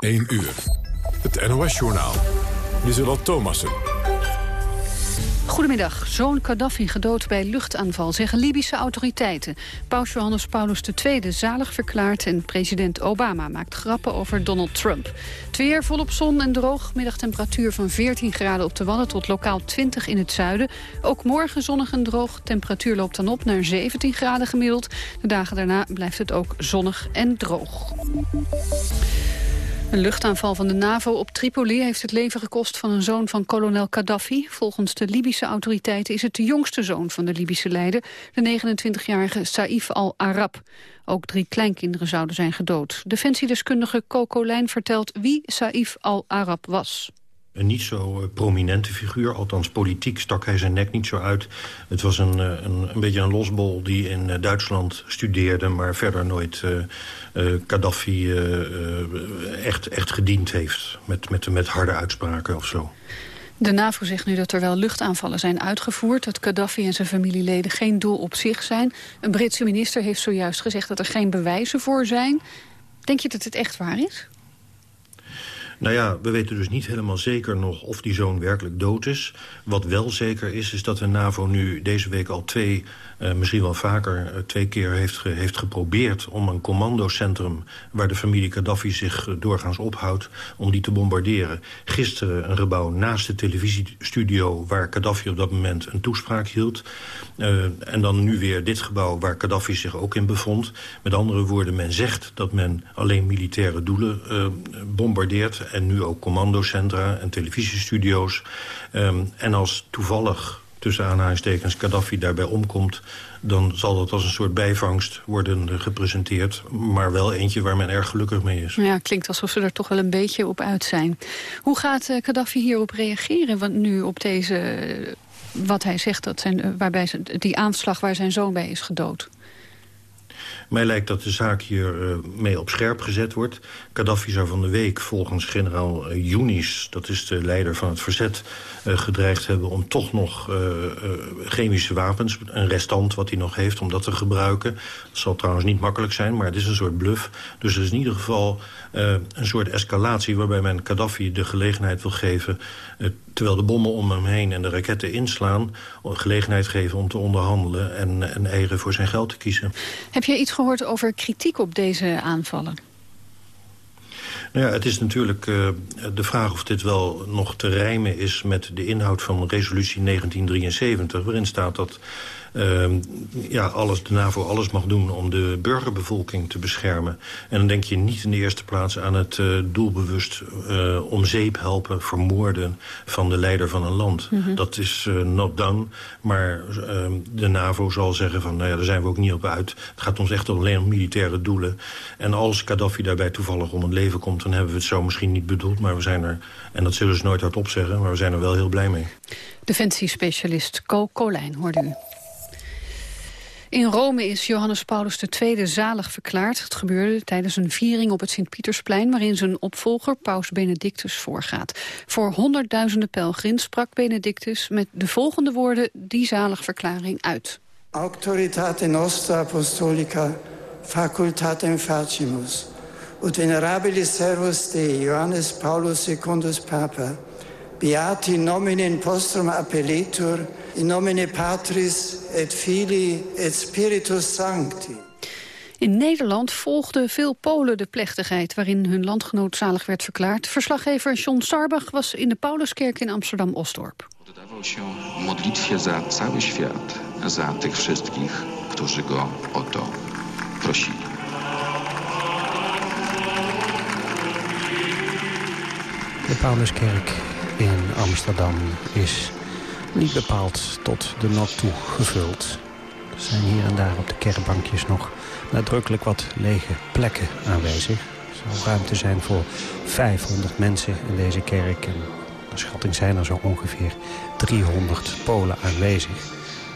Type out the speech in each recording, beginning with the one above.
1 uur. Het NOS-journaal. Lieselot Thomassen. Goedemiddag. Zoon Gaddafi gedood bij luchtaanval, zeggen Libische autoriteiten. Paus Johannes Paulus II zalig verklaard... en president Obama maakt grappen over Donald Trump. Het weer volop zon en droog. Middagtemperatuur van 14 graden op de Wadden tot lokaal 20 in het zuiden. Ook morgen zonnig en droog. Temperatuur loopt dan op naar 17 graden gemiddeld. De dagen daarna blijft het ook zonnig en droog. Een luchtaanval van de NAVO op Tripoli heeft het leven gekost van een zoon van kolonel Gaddafi. Volgens de Libische autoriteiten is het de jongste zoon van de Libische leider, de 29-jarige Saif al-Arab. Ook drie kleinkinderen zouden zijn gedood. Defensiedeskundige Coco Lijn vertelt wie Saif al-Arab was een niet zo eh, prominente figuur. Althans, politiek stak hij zijn nek niet zo uit. Het was een, eh, een, een beetje een losbol die in eh, Duitsland studeerde... maar verder nooit uh, Gaddafi echt, echt gediend heeft. Met, met, met harde uitspraken of zo. De NAVO zegt nu dat er wel luchtaanvallen zijn uitgevoerd... dat Gaddafi en zijn familieleden geen doel op zich zijn. Een Britse minister heeft zojuist gezegd dat er geen bewijzen voor zijn. Denk je dat het echt waar is? Nou ja, we weten dus niet helemaal zeker nog of die zoon werkelijk dood is. Wat wel zeker is, is dat de NAVO nu deze week al twee uh, misschien wel vaker uh, twee keer heeft, heeft geprobeerd... om een commandocentrum waar de familie Gaddafi zich uh, doorgaans ophoudt... om die te bombarderen. Gisteren een gebouw naast de televisiestudio... waar Gaddafi op dat moment een toespraak hield. en dan nu weer dit gebouw waar Gaddafi zich ook in bevond. Met andere woorden, men zegt dat men alleen militaire doelen bombardeert... en nu ook commandocentra en televisiestudio's. Um, en als toevallig tussen aanhalingstekens Gaddafi daarbij omkomt... dan zal dat als een soort bijvangst worden gepresenteerd. Maar wel eentje waar men erg gelukkig mee is. Ja, klinkt alsof ze er toch wel een beetje op uit zijn. Hoe gaat uh, Gaddafi hierop reageren? Want nu op deze, wat hij zegt, dat zijn, uh, waarbij die aanslag waar zijn zoon bij is gedood. Mij lijkt dat de zaak hier uh, mee op scherp gezet wordt. Gaddafi zou van de week volgens generaal uh, Younis... dat is de leider van het verzet, uh, gedreigd hebben... om toch nog chemische wapens, een restant wat hij nog heeft... om dat te gebruiken. Dat zal trouwens niet makkelijk zijn, maar het is een soort bluff. Dus het is in ieder geval een soort escalatie... waarbij men Gaddafi de gelegenheid wil geven... terwijl de bommen om hem heen en de raketten inslaan... gelegenheid geven om te onderhandelen... en, en eieren voor zijn geld te kiezen. Heb je iets gehoord over kritiek op deze aanvallen? Nou ja, het is natuurlijk uh, de vraag of dit wel nog te rijmen is... met de inhoud van resolutie 1973... waarin staat dat uh, ja, alles, de NAVO alles mag doen om de burgerbevolking te beschermen. En dan denk je niet in de eerste plaats aan het uh, doelbewust uh, om zeep helpen, vermoorden van de leider van een land. Mm -hmm. Dat is uh, not done, maar ehm, de NAVO zal zeggen van, nou ja, daar zijn we ook niet op uit. Het gaat ons echt alleen om militaire doelen. En als Gaddafi daarbij toevallig om het leven komt, dan hebben we het zo misschien niet bedoeld, maar we zijn er, en dat zullen ze nooit hardop zeggen, maar we zijn er wel heel blij mee. Defensiespecialist Co Colijn, hoorde u. In Rome is Johannes Paulus II zalig verklaard. Het gebeurde tijdens een viering op het Sint-Pietersplein... waarin zijn opvolger, paus Benedictus, voorgaat. Voor honderdduizenden pelgrims sprak Benedictus met de volgende woorden... die zaligverklaring uit. Auctoritate nostra apostolica facultatem facimus... ut venerabilis servus Dei, Johannes Paulus secundus Papa... Beati nomine postrum appelletur, in nomine Patris et Filii et Spiritus Sancti. In Nederland volgden veel Polen de plechtigheid waarin hun landgenoot zalig werd verklaard. Verslaggever John Sarbach was in de Pauluskerk in Amsterdam-Osdorp. Się modlitwie za cały świat, za tych wszystkich, którzy go o to prosili. De Pauluskerk in Amsterdam is niet bepaald tot de not toe gevuld. Er zijn hier en daar op de kerkbankjes nog nadrukkelijk wat lege plekken aanwezig. Er zou ruimte zijn voor 500 mensen in deze kerk. En de schatting zijn er zo ongeveer 300 Polen aanwezig.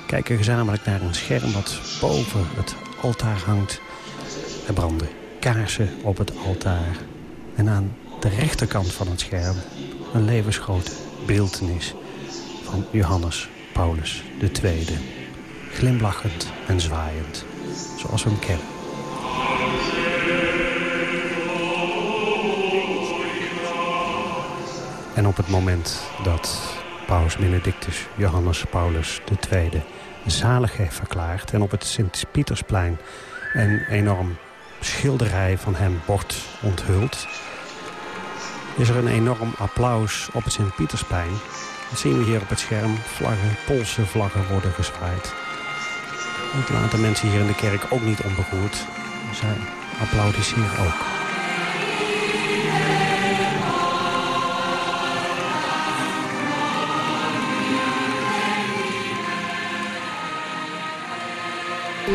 Kijken gezamenlijk naar een scherm dat boven het altaar hangt. Er branden kaarsen op het altaar. En aan de rechterkant van het scherm een levensgrote beeltenis van Johannes Paulus II. Glimlachend en zwaaiend, zoals we hem kennen. En op het moment dat paus Benedictus Johannes Paulus II zalig heeft verklaard... en op het Sint-Pietersplein een enorm schilderij van hem wordt onthuld... is er een enorm applaus op het Sint-Pietersplein. Dat zien we hier op het scherm. Vlaggen, Poolse vlaggen worden gezwaaid. Dat laten mensen hier in de kerk ook niet onberoerd. Zij applaudisseren ook.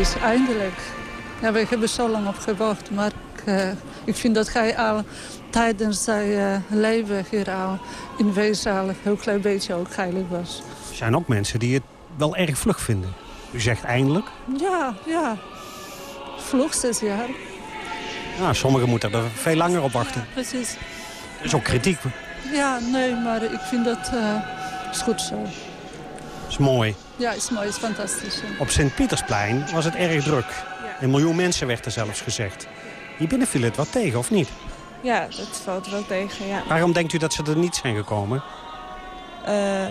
is eindelijk. Ja, we hebben zo lang op gewacht, maar ik, uh, ik vind dat hij al tijdens zijn uh, leven hier al in wezen al een heel klein beetje ook heilig was. Er zijn ook mensen die het wel erg vlug vinden. U zegt eindelijk? Ja, ja. Vlug zes jaar. Ja, sommigen moeten er veel langer op wachten. Ja, precies. Er is ook kritiek. Ja, nee, maar ik vind dat uh, is goed zo. is mooi. Ja, is mooi, is fantastisch. Op Sint-Pietersplein was het erg druk. Een miljoen mensen werd er zelfs gezegd. Hier binnen viel het wat tegen, of niet? Ja, dat valt wel tegen, ja. Waarom denkt u dat ze er niet zijn gekomen? Uh,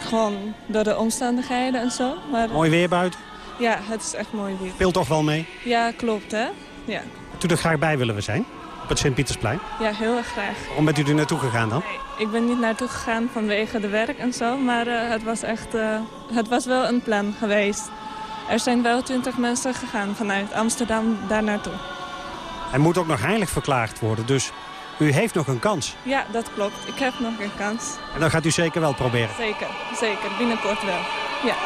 gewoon door de omstandigheden en zo. Maar, mooi weer buiten? Ja, het is echt mooi weer. Speelt toch wel mee? Ja, klopt, hè? Ja. Toen er graag bij willen we zijn? Op het Sint-Pietersplein? Ja, heel erg graag. Waarom bent u er naartoe gegaan dan? Nee, ik ben niet naartoe gegaan vanwege de werk en zo. Maar uh, het was echt... Uh, het was wel een plan geweest. Er zijn wel twintig mensen gegaan vanuit Amsterdam daar naartoe. Hij moet ook nog heilig verklaard worden, dus u heeft nog een kans. Ja, dat klopt. Ik heb nog een kans. En dan gaat u zeker wel proberen? Zeker, zeker. Binnenkort wel. Ja.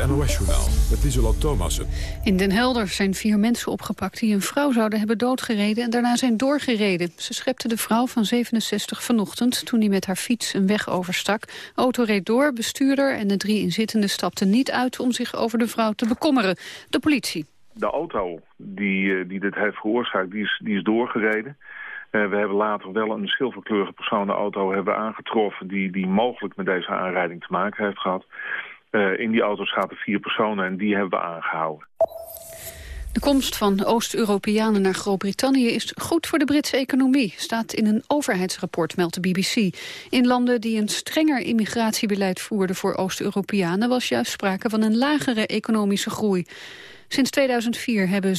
Het NOS-journaal met Isola Thomassen. In Den Helder zijn vier mensen opgepakt die een vrouw zouden hebben doodgereden en daarna zijn doorgereden. Ze schepte de vrouw van 67 vanochtend toen hij met haar fiets een weg overstak. Auto reed door, bestuurder en de drie inzittenden stapten niet uit om zich over de vrouw te bekommeren. De politie. De auto die, die dit heeft veroorzaakt, die is, die is doorgereden. Uh, we hebben later wel een zilverkleurige persoon de auto hebben aangetroffen... Die, die mogelijk met deze aanrijding te maken heeft gehad. Uh, in die auto's zaten vier personen en die hebben we aangehouden. De komst van Oost-Europeanen naar Groot-Brittannië is goed voor de Britse economie, staat in een overheidsrapport, meldt de BBC. In landen die een strenger immigratiebeleid voerden voor Oost-Europeanen was juist sprake van een lagere economische groei. Sinds 2004 hebben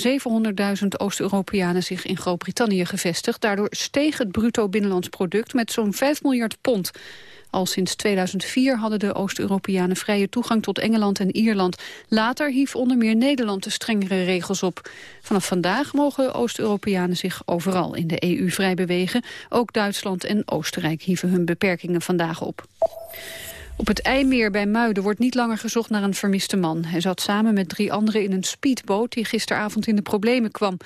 700.000 Oost-Europeanen zich in Groot-Brittannië gevestigd. Daardoor steeg het bruto binnenlands product met zo'n 5 miljard pond. Al sinds 2004 hadden de Oost-Europeanen vrije toegang tot Engeland en Ierland. Later hief onder meer Nederland de strengere regels op. Vanaf vandaag mogen Oost-Europeanen zich overal in de EU vrij bewegen. Ook Duitsland en Oostenrijk hieven hun beperkingen vandaag op. Op het IJmeer bij Muiden wordt niet langer gezocht naar een vermiste man. Hij zat samen met drie anderen in een speedboot die gisteravond in de problemen kwam.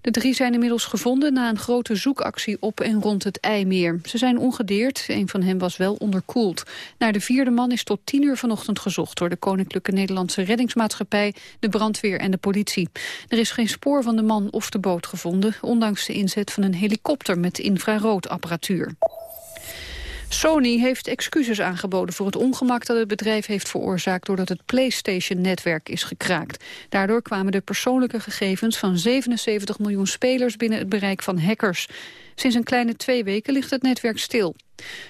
De drie zijn inmiddels gevonden na een grote zoekactie op en rond het IJmeer. Ze zijn ongedeerd, een van hen was wel onderkoeld. Naar de vierde man is tot tien uur vanochtend gezocht... door de Koninklijke Nederlandse Reddingsmaatschappij, de brandweer en de politie. Er is geen spoor van de man of de boot gevonden... ondanks de inzet van een helikopter met infraroodapparatuur. Sony heeft excuses aangeboden voor het ongemak dat het bedrijf heeft veroorzaakt doordat het PlayStation-netwerk is gekraakt. Daardoor kwamen de persoonlijke gegevens van 77 miljoen spelers binnen het bereik van hackers. Sinds een kleine twee weken ligt het netwerk stil.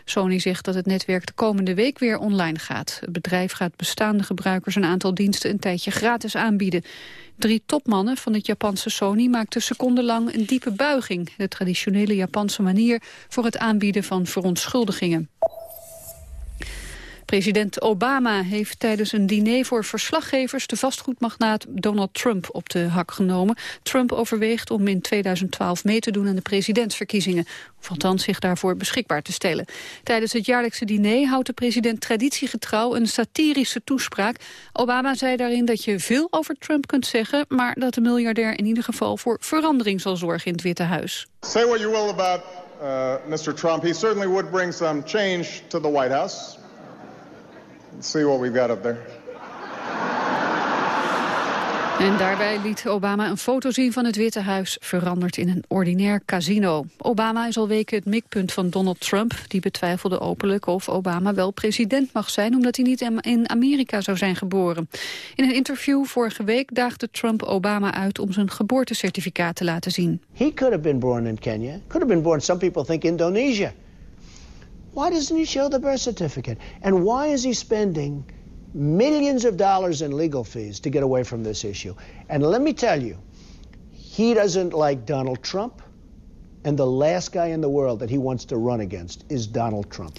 Sony zegt dat het netwerk de komende week weer online gaat. Het bedrijf gaat bestaande gebruikers een aantal diensten een tijdje gratis aanbieden. Drie topmannen van het Japanse Sony maakten secondenlang een diepe buiging. De traditionele Japanse manier voor het aanbieden van verontschuldigingen. President Obama heeft tijdens een diner voor verslaggevers... de vastgoedmagnaat Donald Trump op de hak genomen. Trump overweegt om in 2012 mee te doen aan de presidentsverkiezingen. Of althans zich daarvoor beschikbaar te stellen. Tijdens het jaarlijkse diner houdt de president traditiegetrouw een satirische toespraak. Obama zei daarin dat je veel over Trump kunt zeggen... maar dat de miljardair in ieder geval voor verandering zal zorgen in het Witte Huis. Say uh. Trump. See what we've got up there. En daarbij liet Obama een foto zien van het Witte Huis... veranderd in een ordinair casino. Obama is al weken het mikpunt van Donald Trump. Die betwijfelde openlijk of Obama wel president mag zijn... omdat hij niet in Amerika zou zijn geboren. In een interview vorige week daagde Trump Obama uit... om zijn geboortecertificaat te laten zien. He could have been born in Kenya. Could have been born, some people think, Indonesia. Why doesn't he show the birth certificate? And why is he spending millions of dollars in legal fees to get away from this issue. And let me tell you, he doesn't like Donald Trump. And the last guy in the world that he wants to run against is Donald Trump.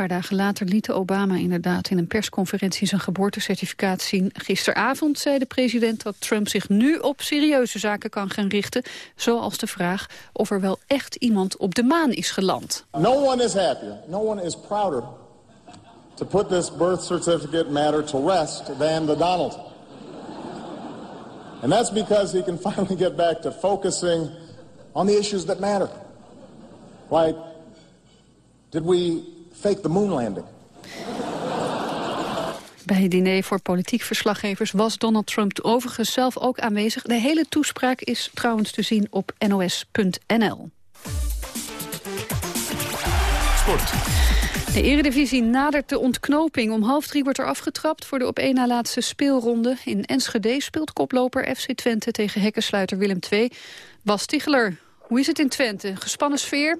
Paar dagen later liet Obama inderdaad in een persconferentie zijn geboortecertificaat zien. Gisteravond zei de president dat Trump zich nu op serieuze zaken kan gaan richten. Zoals de vraag of er wel echt iemand op de maan is geland. No one is happier, no one is prouder to put this birth certificate matter to rest than the Donald. And that's because he can finally get back to focusing on the issues that matter. Like, did we fake the moon landing? Bij het diner voor politiek verslaggevers was Donald Trump overigens zelf ook aanwezig. De hele toespraak is trouwens te zien op nos.nl. Sport. De eredivisie nadert de ontknoping. Om half drie wordt er afgetrapt voor de op één na laatste speelronde. In Enschede speelt koploper FC Twente tegen hekkensluiter Willem II. Bas Ticheler, hoe is het in Twente? Gespannen sfeer?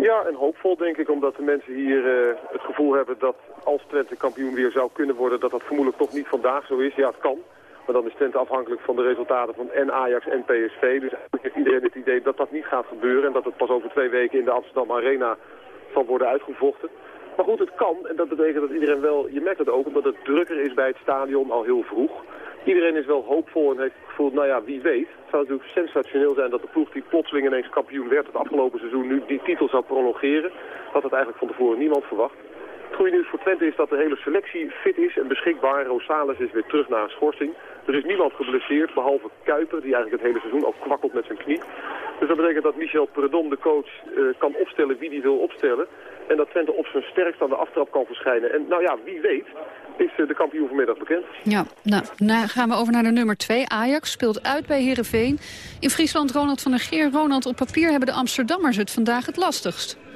Ja, en hoopvol denk ik, omdat de mensen hier uh, het gevoel hebben dat als Twente kampioen weer zou kunnen worden, dat dat vermoedelijk toch niet vandaag zo is. Ja, het kan. Maar dan is Twente afhankelijk van de resultaten van Ajax en PSV. Dus eigenlijk heeft iedereen het idee dat dat niet gaat gebeuren. En dat het pas over twee weken in de Amsterdam Arena zal worden uitgevochten. Maar goed, het kan. En dat betekent dat iedereen wel... Je merkt het ook omdat het drukker is bij het stadion al heel vroeg. Iedereen is wel hoopvol en heeft het gevoel, nou ja, wie weet. Het zou natuurlijk sensationeel zijn dat de ploeg die plotseling ineens kampioen werd... het afgelopen seizoen nu die titel zou prolongeren. Dat had eigenlijk van tevoren niemand verwacht. Het goede nieuws voor Twente is dat de hele selectie fit is en beschikbaar. Rosales is weer terug na een schorsing. Er is niemand geblesseerd, behalve Kuiper, die eigenlijk het hele seizoen al kwakkelt met zijn knie. Dus dat betekent dat Michel Predom, de coach, uh, kan opstellen wie hij wil opstellen. En dat Twente op zijn sterkst aan de aftrap kan verschijnen. En nou ja, wie weet is uh, de kampioen vanmiddag bekend. Ja, nou, nou gaan we over naar de nummer 2. Ajax speelt uit bij Heerenveen. In Friesland Ronald van der Geer. Ronald, op papier hebben de Amsterdammers het vandaag het lastigst.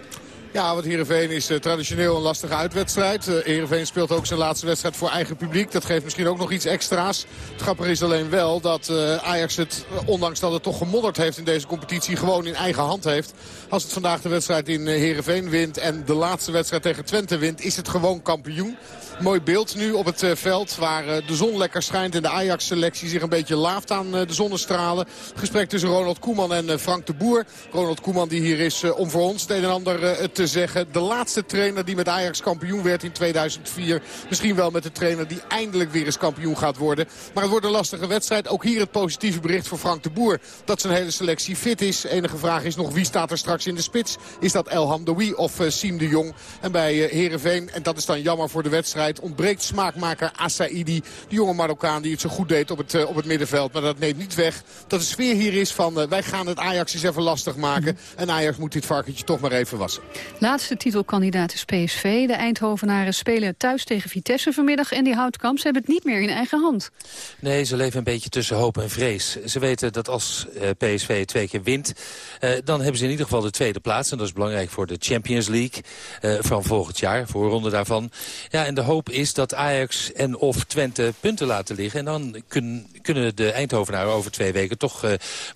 Ja, want Heerenveen is uh, traditioneel een lastige uitwedstrijd. Uh, Heerenveen speelt ook zijn laatste wedstrijd voor eigen publiek. Dat geeft misschien ook nog iets extra's. Het grappige is alleen wel dat uh, Ajax het, ondanks dat het toch gemodderd heeft in deze competitie, gewoon in eigen hand heeft. Als het vandaag de wedstrijd in Heerenveen wint en de laatste wedstrijd tegen Twente wint, is het gewoon kampioen. Mooi beeld nu op het veld waar de zon lekker schijnt en de Ajax-selectie zich een beetje laaft aan de zonnestralen. Gesprek tussen Ronald Koeman en Frank de Boer. Ronald Koeman die hier is om voor ons het een en ander te zeggen. De laatste trainer die met Ajax kampioen werd in 2004. Misschien wel met de trainer die eindelijk weer eens kampioen gaat worden. Maar het wordt een lastige wedstrijd. Ook hier het positieve bericht voor Frank de Boer. Dat zijn hele selectie fit is. Enige vraag is nog wie staat er straks in de spits. Is dat El Hamdoui of uh, Siem de Jong? En bij uh, Heerenveen, en dat is dan jammer voor de wedstrijd... ontbreekt smaakmaker Assaidi. Die jonge Marokkaan die het zo goed deed op het, uh, op het middenveld. Maar dat neemt niet weg dat de sfeer hier is van... wij gaan het Ajax eens even lastig maken. En Ajax moet dit varkentje toch maar even wassen. Laatste titelkandidaat is PSV. De Eindhovenaren spelen thuis tegen Vitesse vanmiddag. En die Houtkamp, ze hebben het niet meer in eigen hand. Nee, ze leven een beetje tussen hoop en vrees. Ze weten dat als uh, PSV twee keer wint... Uh, dan hebben ze in ieder geval de tweede plaats. En dat is belangrijk voor de Champions League uh, van volgend jaar. Voorronde daarvan. Ja, en de hoop is dat Ajax en of Twente punten laten liggen. En dan kun, kunnen de Eindhovenaren over twee weken toch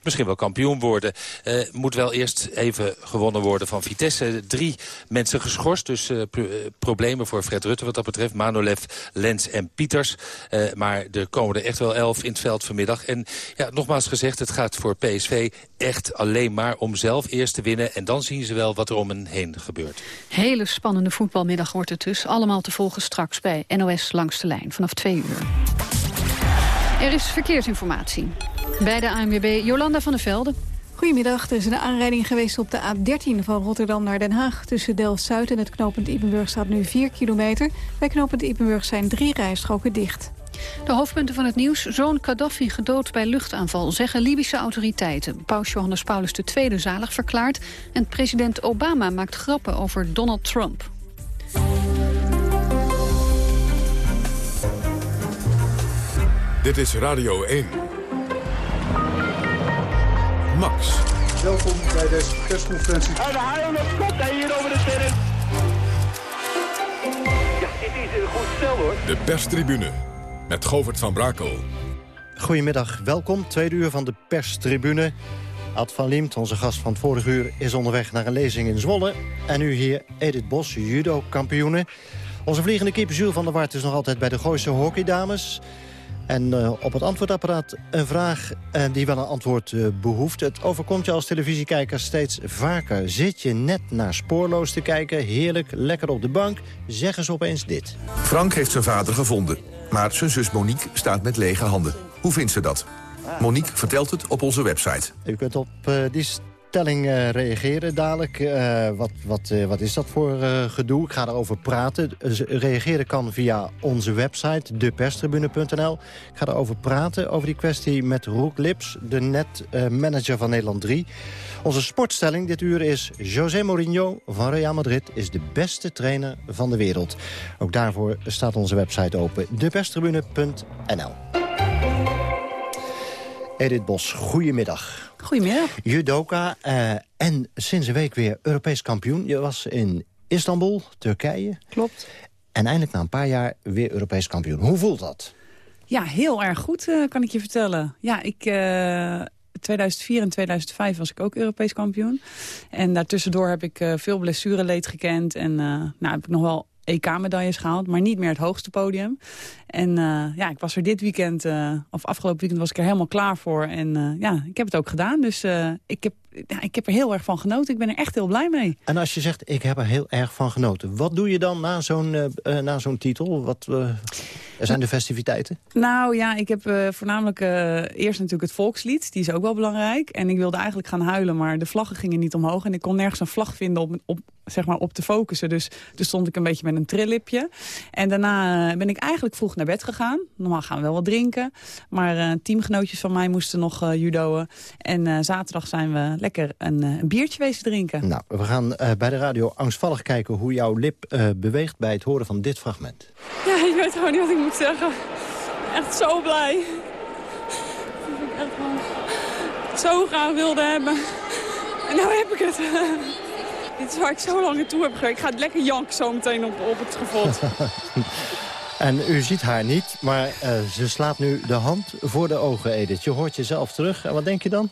misschien wel kampioen worden. moet wel eerst even gewonnen worden van Vitesse. Drie mensen geschorst. Dus uh, problemen voor Fred Rutte wat dat betreft. Manolev, Lens en Pieters. Uh, maar er komen er echt wel elf in het veld vanmiddag. En ja, nogmaals gezegd, het gaat voor PSV echt alleen maar om zelf eerst te winnen. En dan zien ze wel wat er om hen heen gebeurt. Hele spannende voetbalmiddag wordt het dus. Allemaal te volgen straks bij NOS Langs de Lijn vanaf twee uur. Er is verkeersinformatie. Bij de ANWB Jolanda van der Velde. Goedemiddag, er is een aanrijding geweest op de A13 van Rotterdam naar Den Haag. Tussen Delft-Zuid en het knooppunt Ipenburg staat nu 4 kilometer. Bij knooppunt Ipenburg zijn drie rijstroken dicht. De hoofdpunten van het nieuws. Zoon Gaddafi gedood bij luchtaanval, zeggen Libische autoriteiten. Paus Johannes Paulus II zalig verklaard. En president Obama maakt grappen over Donald Trump. Dit is Radio 1. Ajax. Welkom bij deze persconferentie. En de haal komt hij hier over de terrein. Ja, dit is een goed stel hoor. De perstribune met Govert van Brakel. Goedemiddag, welkom. Tweede uur van de perstribune. Ad van Liemt, onze gast van het vorige uur, is onderweg naar een lezing in Zwolle. En nu hier Edith Bos, judo-kampioene. Onze vliegende keeper Jules van der Wart is nog altijd bij de Gooise hockeydames. En uh, op het antwoordapparaat een vraag uh, die wel een antwoord uh, behoeft. Het overkomt je als televisiekijker steeds vaker. Zit je net naar Spoorloos te kijken, heerlijk, lekker op de bank... zeggen ze opeens dit. Frank heeft zijn vader gevonden, maar zijn zus Monique staat met lege handen. Hoe vindt ze dat? Monique vertelt het op onze website. U kunt op die stelling uh, reageren dadelijk. Uh, wat, wat, uh, wat is dat voor gedoe? Ik ga erover praten. reageren kan via onze website, deperstribune.nl. Ik ga erover praten, over die kwestie met Roek Lips... de netmanager van Nederland 3. Onze sportstelling dit uur is... José Mourinho van Real Madrid is de beste trainer van de wereld. Ook daarvoor staat onze website open, deperstribune.nl. Edith Bos, goedemiddag. Goedemiddag. Judoka uh, en sinds een week weer Europees kampioen. Je was in Istanbul, Turkije. Klopt. En eindelijk na een paar jaar weer Europees kampioen. Hoe voelt dat? Ja, heel erg goed, uh, kan ik je vertellen. Ja, ik... Uh... 2004 en 2005 was ik ook Europees kampioen. En daartussendoor heb ik uh, veel blessureleed gekend. En uh, nou, heb ik nog wel EK-medailles gehaald, maar niet meer het hoogste podium. En uh, ja, ik was er dit weekend, uh, of afgelopen weekend was ik er helemaal klaar voor. En uh, ja, ik heb het ook gedaan. Dus ik, heb, ja, ik heb er heel erg van genoten. Ik ben er echt heel blij mee. En als je zegt, ik heb er heel erg van genoten. Wat doe je dan na zo'n na zo'n titel? Wat zijn de festiviteiten? Nou ja, ik heb voornamelijk eerst natuurlijk het volkslied. Die is ook wel belangrijk. En ik wilde eigenlijk gaan huilen, maar de vlaggen gingen niet omhoog. En ik kon nergens een vlag vinden op, op, zeg maar op te focussen. Dus toen stond ik een beetje met een trillipje. En daarna ben ik eigenlijk vroeg naar bed gegaan. Normaal gaan we wel wat drinken. Maar teamgenootjes van mij moesten nog judoën. En zaterdag zijn we lekker een, een, biertje wezen drinken. Nou, we gaan bij de radio angstvallig kijken hoe jouw lip beweegt bij het horen van dit fragment. Ja, ik weet gewoon niet wat ik moet zeggen. Echt zo blij. Echt gewoon zo graag wilde hebben. En nou heb ik het. Dit is waar ik zo lang naartoe heb gegaan. Ik ga het lekker janken zo meteen op, op het schafot. En u ziet haar niet, maar uh, ze slaat nu de hand voor de ogen, Edith. Je hoort jezelf terug. En wat denk je dan?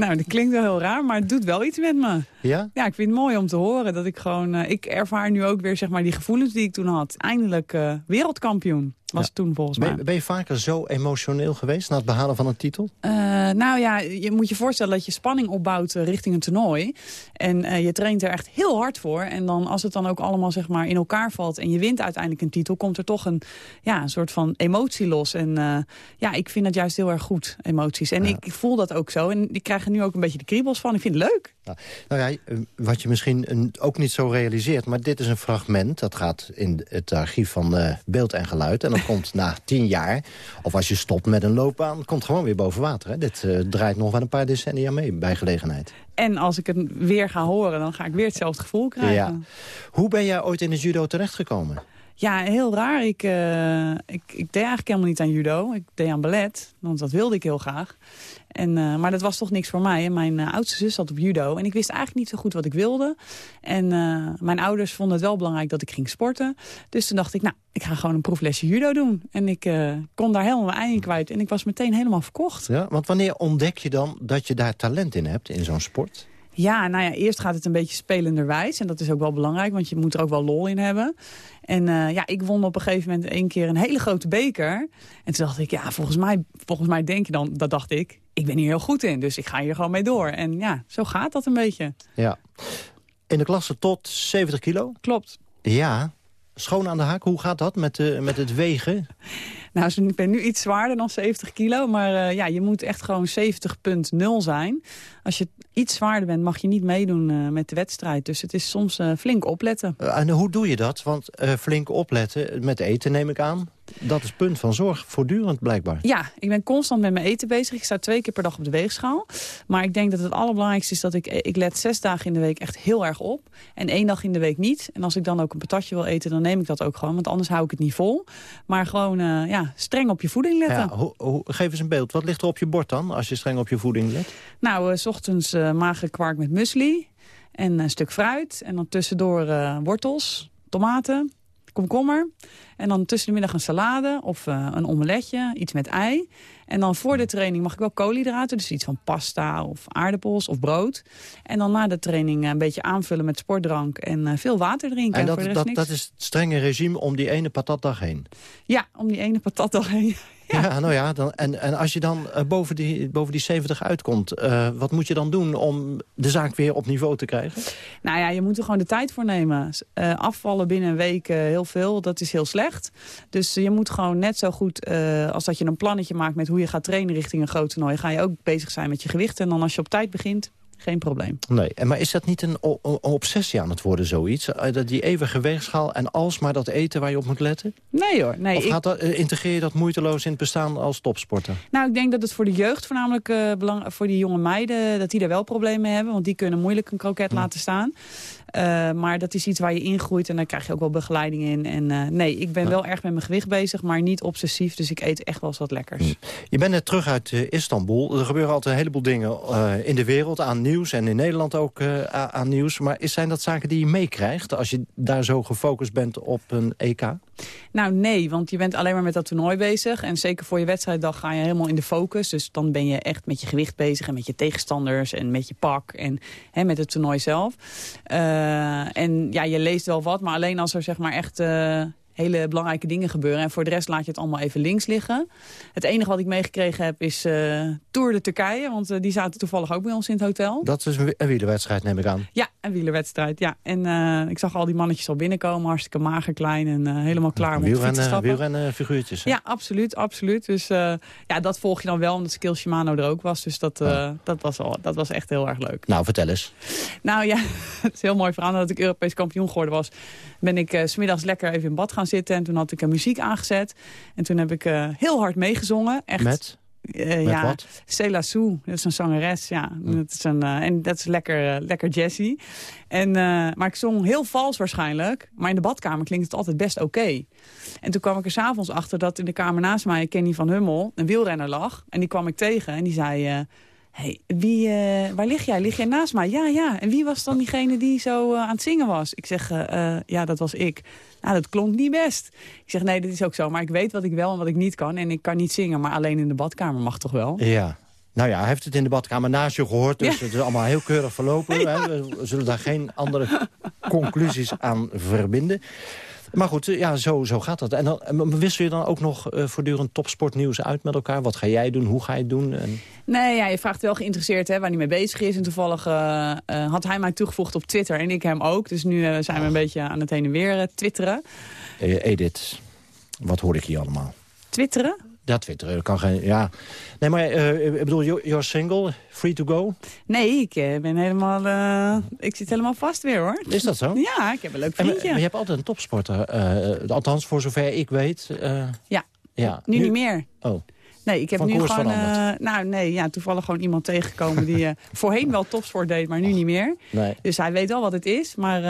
Nou, dat klinkt wel heel raar, maar het doet wel iets met me. Ja? Ja, ik vind het mooi om te horen dat ik gewoon... Uh, ik ervaar nu ook weer zeg maar, die gevoelens die ik toen had. Eindelijk uh, wereldkampioen was ja. toen volgens mij. Ben, ben, je vaker zo emotioneel geweest na het behalen van een titel? Uh, nou ja, je moet je voorstellen dat je spanning opbouwt uh, richting een toernooi. En uh, je traint er echt heel hard voor. En dan als het dan ook allemaal zeg maar in elkaar valt en je wint uiteindelijk een titel... komt er toch een, ja, een soort van emotie los. En ja, ik vind dat juist heel erg goed, emoties. En ja. ik, ik, voel dat ook zo. En ik krijg er nu ook een beetje de kriebels van. Ik vind het leuk. Ja. Nou ja, wat je misschien ook niet zo realiseert... maar dit is een fragment, dat gaat in het archief van beeld en geluid... En dat komt na tien jaar, of als je stopt met een loopbaan... komt gewoon weer boven water. Hè? Dit uh, draait nog wel een paar decennia mee bij gelegenheid. En als ik het weer ga horen, dan ga ik weer hetzelfde gevoel krijgen. Ja. Hoe ben jij ooit in het judo terechtgekomen? Ja, heel raar. Ik, uh, ik, ik deed eigenlijk helemaal niet aan judo. Ik deed aan ballet, want dat wilde ik heel graag. En, uh, maar dat was toch niks voor mij. Mijn uh, oudste zus zat op judo. En ik wist eigenlijk niet zo goed wat ik wilde. En mijn ouders vonden het wel belangrijk dat ik ging sporten. Dus toen dacht ik, nou, ik ga gewoon een proeflesje judo doen. En ik kon daar helemaal mijn kwijt. En ik was meteen helemaal verkocht. Ja, want wanneer ontdek je dan dat je daar talent in hebt, in zo'n sport? Ja, nou ja, eerst gaat het een beetje spelenderwijs. En dat is ook wel belangrijk, want je moet er ook wel lol in hebben. En uh, ja, ik won op een gegeven moment één keer een hele grote beker. En toen dacht ik, ja, volgens mij, volgens mij denk je dan, dat dacht ik, ik ben hier heel goed in. Dus ik ga hier gewoon mee door. En ja, zo gaat dat een beetje. Ja. In de klasse tot 70 kilo? Klopt. Ja, schoon aan de haak. Hoe gaat dat met, uh, met het wegen? Nou, ik ben nu iets zwaarder dan 70 kilo. Maar uh, ja, je moet echt gewoon 70,0 zijn. Als je iets zwaarder bent, mag je niet meedoen uh, met de wedstrijd. Dus het is soms uh, flink opletten. en hoe doe je dat? Want flink opletten, met eten neem ik aan. Dat is punt van zorg, voortdurend blijkbaar. Ja, ik ben constant met mijn eten bezig. Ik sta twee keer per dag op de weegschaal. Maar ik denk dat het allerbelangrijkste is dat ik, ik let zes dagen in de week echt heel erg op. En één dag in de week niet. En als ik dan ook een patatje wil eten, dan neem ik dat ook gewoon. Want anders hou ik het niet vol. Maar gewoon uh, ja, streng op je voeding letten. Ja, ho, ho, geef eens een beeld. Wat ligt er op je bord dan, als je streng op je voeding let? Nou, uh, s ochtends uh, magere kwark met muesli. En een stuk fruit. En dan tussendoor wortels, tomaten, komkommer. En dan tussen de middag een salade of uh, een omeletje, iets met ei. En dan voor de training mag ik wel koolhydraten, dus iets van pasta of aardappels of brood. En dan na de training een beetje aanvullen met sportdrank en uh, veel water drinken. En dat, dat, dat is het strenge regime om die ene patatdag heen? Ja, om die ene patatdag heen. Ja, ja nou ja, dan, en, en als je dan uh, boven, die, boven die 70 uitkomt... Uh, wat moet je dan doen om de zaak weer op niveau te krijgen? Nou ja, je moet er gewoon de tijd voor nemen. Uh, afvallen binnen een week heel veel, dat is heel slecht. Dus je moet gewoon net zo goed als dat je een plannetje maakt... met hoe je gaat trainen richting een groot toernooi... ga je ook bezig zijn met je gewicht. En dan als je op tijd begint, geen probleem. Nee, maar is dat niet een, obsessie aan het worden, zoiets? Dat die eeuwige weegschaal en alsmaar dat eten waar je op moet letten? Nee hoor. Nee, of gaat dat, uh, integreer je dat moeiteloos in het bestaan als topsporter? Nou, ik denk dat het voor de jeugd voornamelijk uh, belang, voor die jonge meiden... dat die daar wel problemen mee hebben, want die kunnen moeilijk een kroket laten staan. Uh, maar dat is iets waar je ingroeit en daar krijg je ook wel begeleiding in. En uh, nee, ik ben ja. wel erg met mijn gewicht bezig, maar niet obsessief. Dus ik eet echt wel eens wat lekkers. Hm. Je bent net terug uit Istanbul. Er gebeuren altijd een heleboel dingen in de wereld aan nieuws. En in Nederland ook aan nieuws. Maar is, zijn dat zaken die je meekrijgt als je daar zo gefocust bent op een EK? Nou nee, want je bent alleen maar met dat toernooi bezig. En zeker voor je wedstrijddag ga je helemaal in de focus. Dus dan ben je echt met je gewicht bezig en met je tegenstanders en met je pak en hè, met het toernooi zelf. Uh, en ja, je leest wel wat, maar alleen als er zeg maar echt uh, hele belangrijke dingen gebeuren. En voor de rest laat je het allemaal even links liggen. Het enige wat ik meegekregen heb is uh, Tour de Turkije. Want uh, die zaten toevallig ook bij ons in het hotel. Dat is een wielerwedstrijd, neem ik aan. Ja, een wielerwedstrijd, ja. En uh, ik zag al die mannetjes al binnenkomen. Hartstikke mager, klein en helemaal klaar om wielrennen, te stappen. Wielrennen figuurtjes. Hè? Ja, absoluut, absoluut. Dus ja, dat volg je dan wel, omdat Skill Shimano er ook was. Dus dat, ja. dat, was al, dat was echt heel erg leuk. Nou, vertel eens. Nou ja, het is heel mooi verhaal. Dat ik Europees kampioen geworden was, ben ik uh, smiddags lekker even in bad gaan zitten. En toen had ik een muziek aangezet. En toen heb ik uh, heel hard meegezongen. Echt. Met? Uh, Met ja, wat? Cela Sue, dat is een zangeres, ja. Mm. Dat is een, uh, en dat is lekker, lekker jazzy. En, maar ik zong heel vals waarschijnlijk. Maar in de badkamer klinkt het altijd best oké. Okay. En toen kwam ik er s'avonds achter dat in de kamer naast mij... Kenny van Hummel, een wielrenner, lag. En die kwam ik tegen en die zei hey, wie, uh, waar lig jij? Lig jij naast mij? Ja, ja. En wie was dan diegene die zo uh, aan het zingen was? Ik zeg, uh, ja, dat was ik. Nou, dat klonk niet best. Ik zeg, nee, dat is ook zo. Maar ik weet wat ik wel en wat ik niet kan. En ik kan niet zingen, maar alleen in de badkamer mag toch wel? Ja. Nou ja, hij heeft het in de badkamer naast je gehoord. Dus ja. het is allemaal heel keurig verlopen. Ja. Hè? We zullen daar geen andere conclusies aan verbinden. Maar goed, ja, zo, zo gaat dat. En dan, wissel je dan ook nog uh, voortdurend topsportnieuws uit met elkaar? Wat ga jij doen? Hoe ga je het doen? En... Nee, ja, je vraagt wel geïnteresseerd hè, waar hij mee bezig is. En toevallig uh, uh, had hij mij toegevoegd op Twitter en ik hem ook. Dus nu zijn we een beetje aan het heen en weer twitteren. Edith, wat hoor ik hier allemaal? Twitteren? Ja, twitteren. kan geen, ja. Nee, maar uh, ik bedoel, you're single, free to go? Nee, ik ben helemaal, uh, ik zit helemaal vast weer, hoor. Is dat zo? Ja, ik heb een leuk vriendje. En, maar je hebt altijd een topsporter, uh, althans voor zover ik weet. ja, ja. Nu, nu, niet meer. Oh. Nee, ik heb van nu gewoon, nou nee, ja, toevallig gewoon iemand tegengekomen die voorheen wel topsport deed, maar nu Oh. niet meer. Nee. Dus hij weet wel wat het is, maar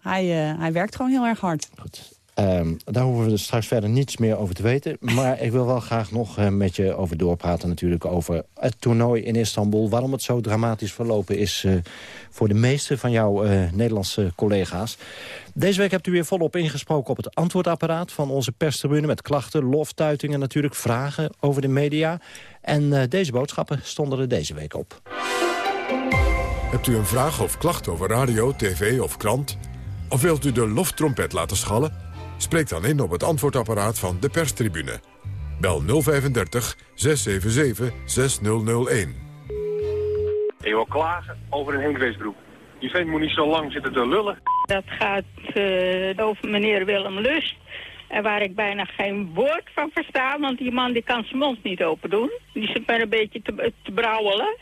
hij, hij werkt gewoon heel erg hard. Goed. Um, daar hoeven we dus straks verder niets meer over te weten. Maar ik wil wel graag nog uh, met je over doorpraten natuurlijk over het toernooi in Istanbul. Waarom het zo dramatisch verlopen is uh, voor de meeste van jouw uh, Nederlandse collega's. Deze week hebt u weer volop ingesproken op het antwoordapparaat van onze perstribune... met klachten, loftuitingen natuurlijk, vragen over de media. En deze boodschappen stonden er deze week op. Hebt u een vraag of klacht over radio, tv of krant? Of wilt u de loftrompet laten schallen? Spreek dan in op het antwoordapparaat van de perstribune. Bel 035 677 6001. Je wil klagen over een Henkweesbroek. Die vent moet niet zo lang zitten te lullen. Dat gaat uh, over meneer Willem Lust. En waar ik bijna geen woord van versta, want die man die kan zijn mond niet open doen. Die zit maar een beetje te, te brouwelen.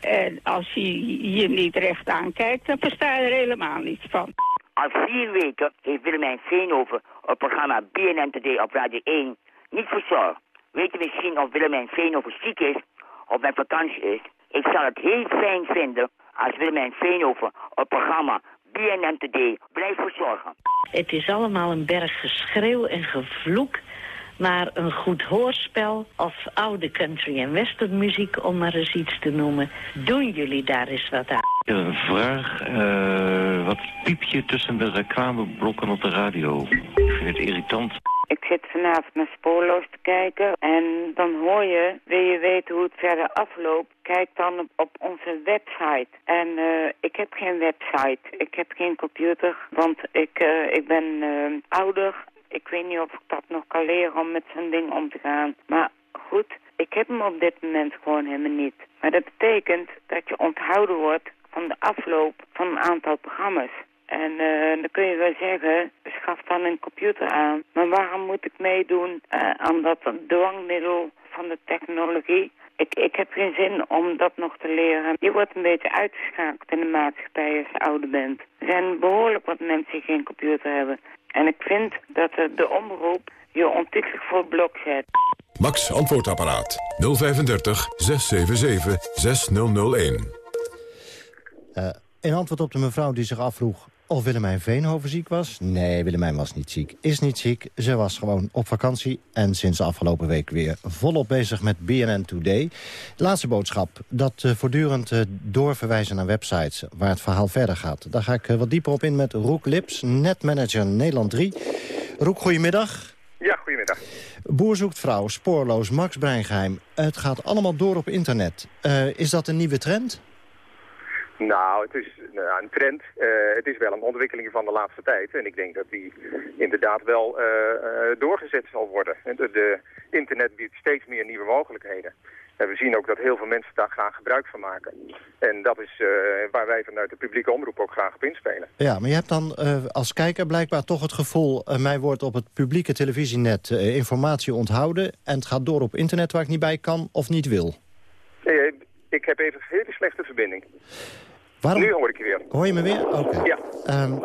En als hij je niet recht aankijkt, dan versta je er helemaal niets van. Al vier weken heeft Willemijn Veenhoven het programma BNN Today op Radio 1 niet verzorgd. Weet je misschien of Willemijn Veenhoven ziek is of met vakantie is? Ik zou het heel fijn vinden als Willemijn Veenhoven het programma BNN Today blijft verzorgen. Het is allemaal een berg geschreeuw en gevloek. Maar een goed hoorspel of oude country- en westernmuziek, om maar eens iets te noemen. Doen jullie daar eens wat aan? Een vraag, uh, wat piep je tussen de reclameblokken op de radio? Ik vind het irritant. Ik zit vanavond naar Spoorloos te kijken en dan hoor je, wil je weten hoe het verder afloopt, kijk dan op, onze website. En uh, ik heb geen website, ik heb geen computer, want ik, uh, ik ben uh, ouder. Ik weet niet of ik dat nog kan leren om met zo'n ding om te gaan. Maar goed, ik heb hem op dit moment gewoon helemaal niet. Maar dat betekent dat je onthouden wordt van de afloop van een aantal programma's. En uh, dan kun je wel zeggen, schaf dan een computer aan. Maar waarom moet ik meedoen uh, aan dat dwangmiddel van de technologie? Ik, ik heb geen zin om dat nog te leren. Je wordt een beetje uitgeschakeld in de maatschappij als je ouder bent. Er zijn behoorlijk wat mensen die geen computer hebben. En ik vind dat de, de omroep je ontiegelijk voor het blok zet. Max Antwoordapparaat 035 677 6001. Uh, in antwoord op de mevrouw die zich afvroeg of Willemijn Veenhoven ziek was? Nee, Willemijn was niet ziek. Is niet ziek. Ze was gewoon op vakantie. En sinds de afgelopen week weer volop bezig met BNN Today. Laatste boodschap. Dat uh, voortdurend uh, doorverwijzen naar websites waar het verhaal verder gaat. Daar ga ik uh, wat dieper op in met Roek Lips, netmanager Nederland 3. Roek, goedemiddag. Ja, goedemiddag. Boer zoekt vrouw, spoorloos, Max Breingeheim. Het gaat allemaal door op internet. is dat een nieuwe trend? Nou, het is nou, een trend. Uh, het is wel een ontwikkeling van de laatste tijd. En ik denk dat die inderdaad wel uh, uh, doorgezet zal worden. De, de, internet biedt steeds meer nieuwe mogelijkheden. En we zien ook dat heel veel mensen daar graag gebruik van maken. En dat is waar wij vanuit de publieke omroep ook graag op inspelen. Ja, maar je hebt dan als kijker blijkbaar toch het gevoel... mij wordt op het publieke televisienet informatie onthouden... en het gaat door op internet waar ik niet bij kan of niet wil. Nee, ik heb even een hele slechte verbinding. Waarom? Nu hoor ik je weer. Hoor je me weer? Oké. Okay. Ja. Um,